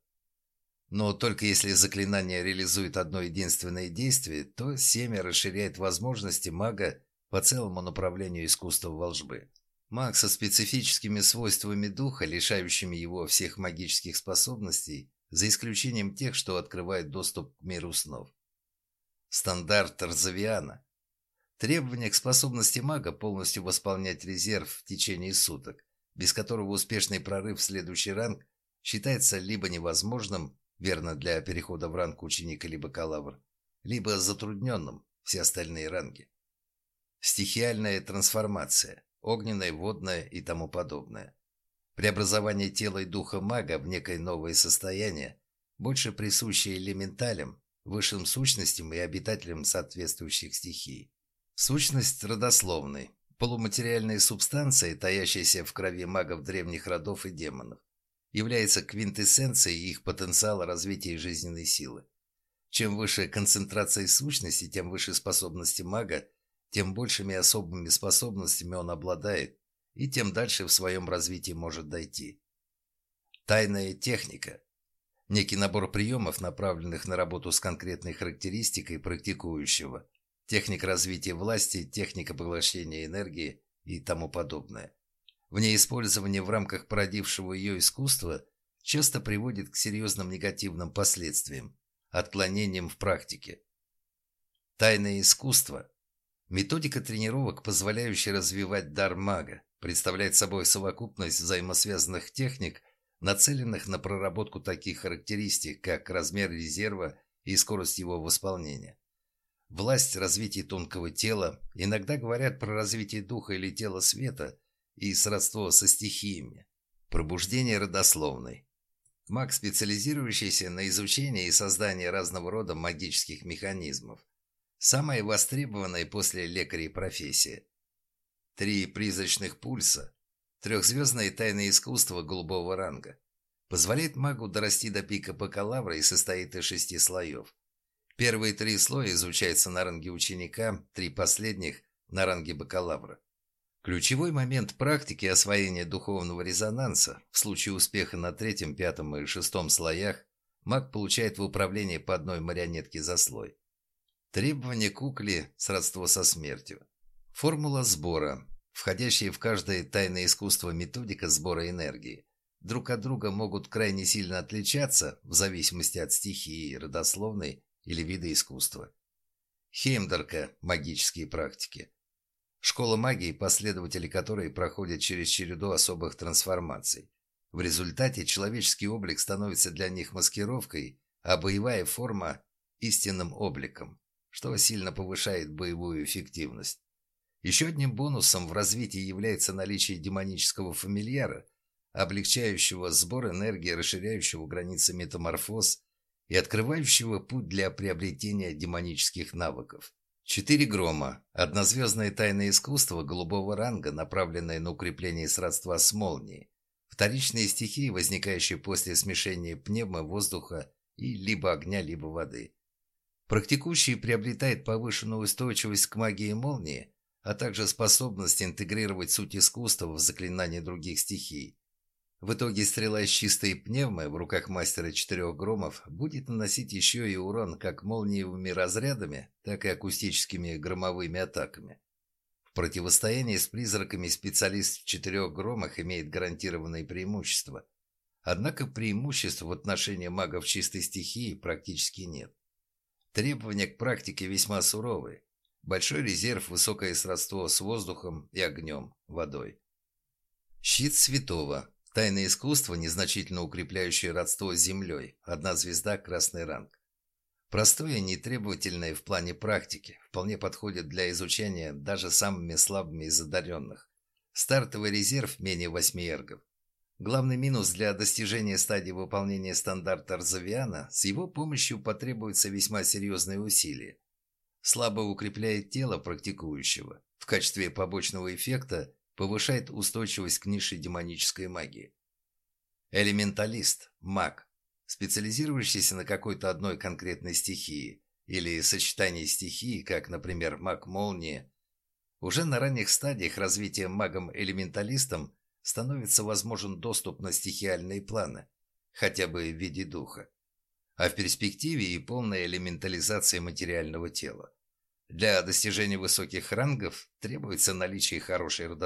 S1: Но только если заклинание реализует одно единственное действие, то семя расширяет возможности мага по целому направлению искусства волжбы. Маг со специфическими свойствами духа, лишающими его всех магических способностей, за исключением тех, что открывают доступ к миру снов. Стандарт Арзавиана. Требование к способности мага полностью восполнять резерв в течение суток, без которого успешный прорыв в следующий ранг считается либо невозможным, верно для перехода в ранг ученика или бакалавр, либо затрудненным, все остальные ранги. Стихиальная трансформация, огненная, водная и тому подобное. Преобразование тела и духа мага в некое новое состояние, больше присущее элементалям, высшим сущностям и обитателям соответствующих стихий. Сущность родословной, полуматериальная субстанция, таящаяся в крови магов древних родов и демонов, является квинтэссенцией их потенциала развития жизненной силы. Чем выше концентрация сущности, тем выше способности мага, тем большими особыми способностями он обладает, и тем дальше в своем развитии может дойти. Тайная техника. Некий набор приемов, направленных на работу с конкретной характеристикой практикующего. Техник развития власти, техника поглощения энергии и тому подобное. В ней использование в рамках породившего ее искусства часто приводит к серьезным негативным последствиям, отклонениям в практике. Тайное искусство – методика тренировок, позволяющая развивать дар мага, представляет собой совокупность взаимосвязанных техник, нацеленных на проработку таких характеристик, как размер резерва и скорость его восполнения. Власть развития тонкого тела, иногда говорят про развитие духа или тела света и сродство со стихиями. Пробуждение родословной. Маг, специализирующийся на изучении и создании разного рода магических механизмов. Самая востребованная после лекарей профессия. Три призрачных пульса, трехзвездное тайное искусство голубого ранга, позволяет магу дорасти до пика бакалавра и состоит из шести слоев. Первые три слоя изучаются на ранге ученика, три последних – на ранге бакалавра. Ключевой момент практики освоения духовного резонанса в случае успеха на третьем, пятом и шестом слоях маг получает в управлении по одной марионетке за слой. Требование кукле – сродство со смертью. Формула сбора, входящая в каждое тайное искусство методика сбора энергии, друг от друга могут крайне сильно отличаться в зависимости от стихии, родословной или вида искусства. Хеймдерка – магические практики. Школа магии, последователи которой проходят через череду особых трансформаций. В результате человеческий облик становится для них маскировкой, а боевая форма – истинным обликом, что сильно повышает боевую эффективность. Еще одним бонусом в развитии является наличие демонического фамильяра, облегчающего сбор энергии, расширяющего границы метаморфоз и открывающего путь для приобретения демонических навыков. Четыре грома. Однозвездное тайное искусство голубого ранга, направленное на укрепление сродства с молнией. Вторичные стихии, возникающие после смешения пневмо, воздуха и либо огня, либо воды. Практикующий приобретает повышенную устойчивость к магии молнии, а также способность интегрировать суть искусства в заклинания других стихий. В итоге стрела из чистой пневмы в руках мастера четырех громов будет наносить еще и урон как молниевыми разрядами, так и акустическими громовыми атаками. В противостоянии с призраками специалист в четырех громах имеет гарантированные преимущества. Однако преимуществ в отношении магов чистой стихии практически нет. Требования к практике весьма суровые. Большой резерв, высокое сродство с воздухом и огнем, водой. Щит святого. Тайное искусство, незначительно укрепляющее родство с землей. Одна звезда, красный ранг. Простое, нетребовательное в плане практики. Вполне подходит для изучения даже самыми слабыми из одаренных. Стартовый резерв менее 8 эргов. Главный минус для достижения стадии выполнения стандарта Арзавиана – с его помощью потребуются весьма серьезные усилия. Слабо укрепляет тело практикующего. В качестве побочного эффекта повышает устойчивость к низшей демонической магии. Элементалист – маг, специализирующийся на какой-то одной конкретной стихии или сочетании стихий, как, например, маг молнии. Уже на ранних стадиях развития магом-элементалистом – становится возможен доступ на стихиальные планы, хотя бы в виде духа, а в перспективе и полная элементализация материального тела. Для достижения высоких рангов требуется наличие хорошей родословной,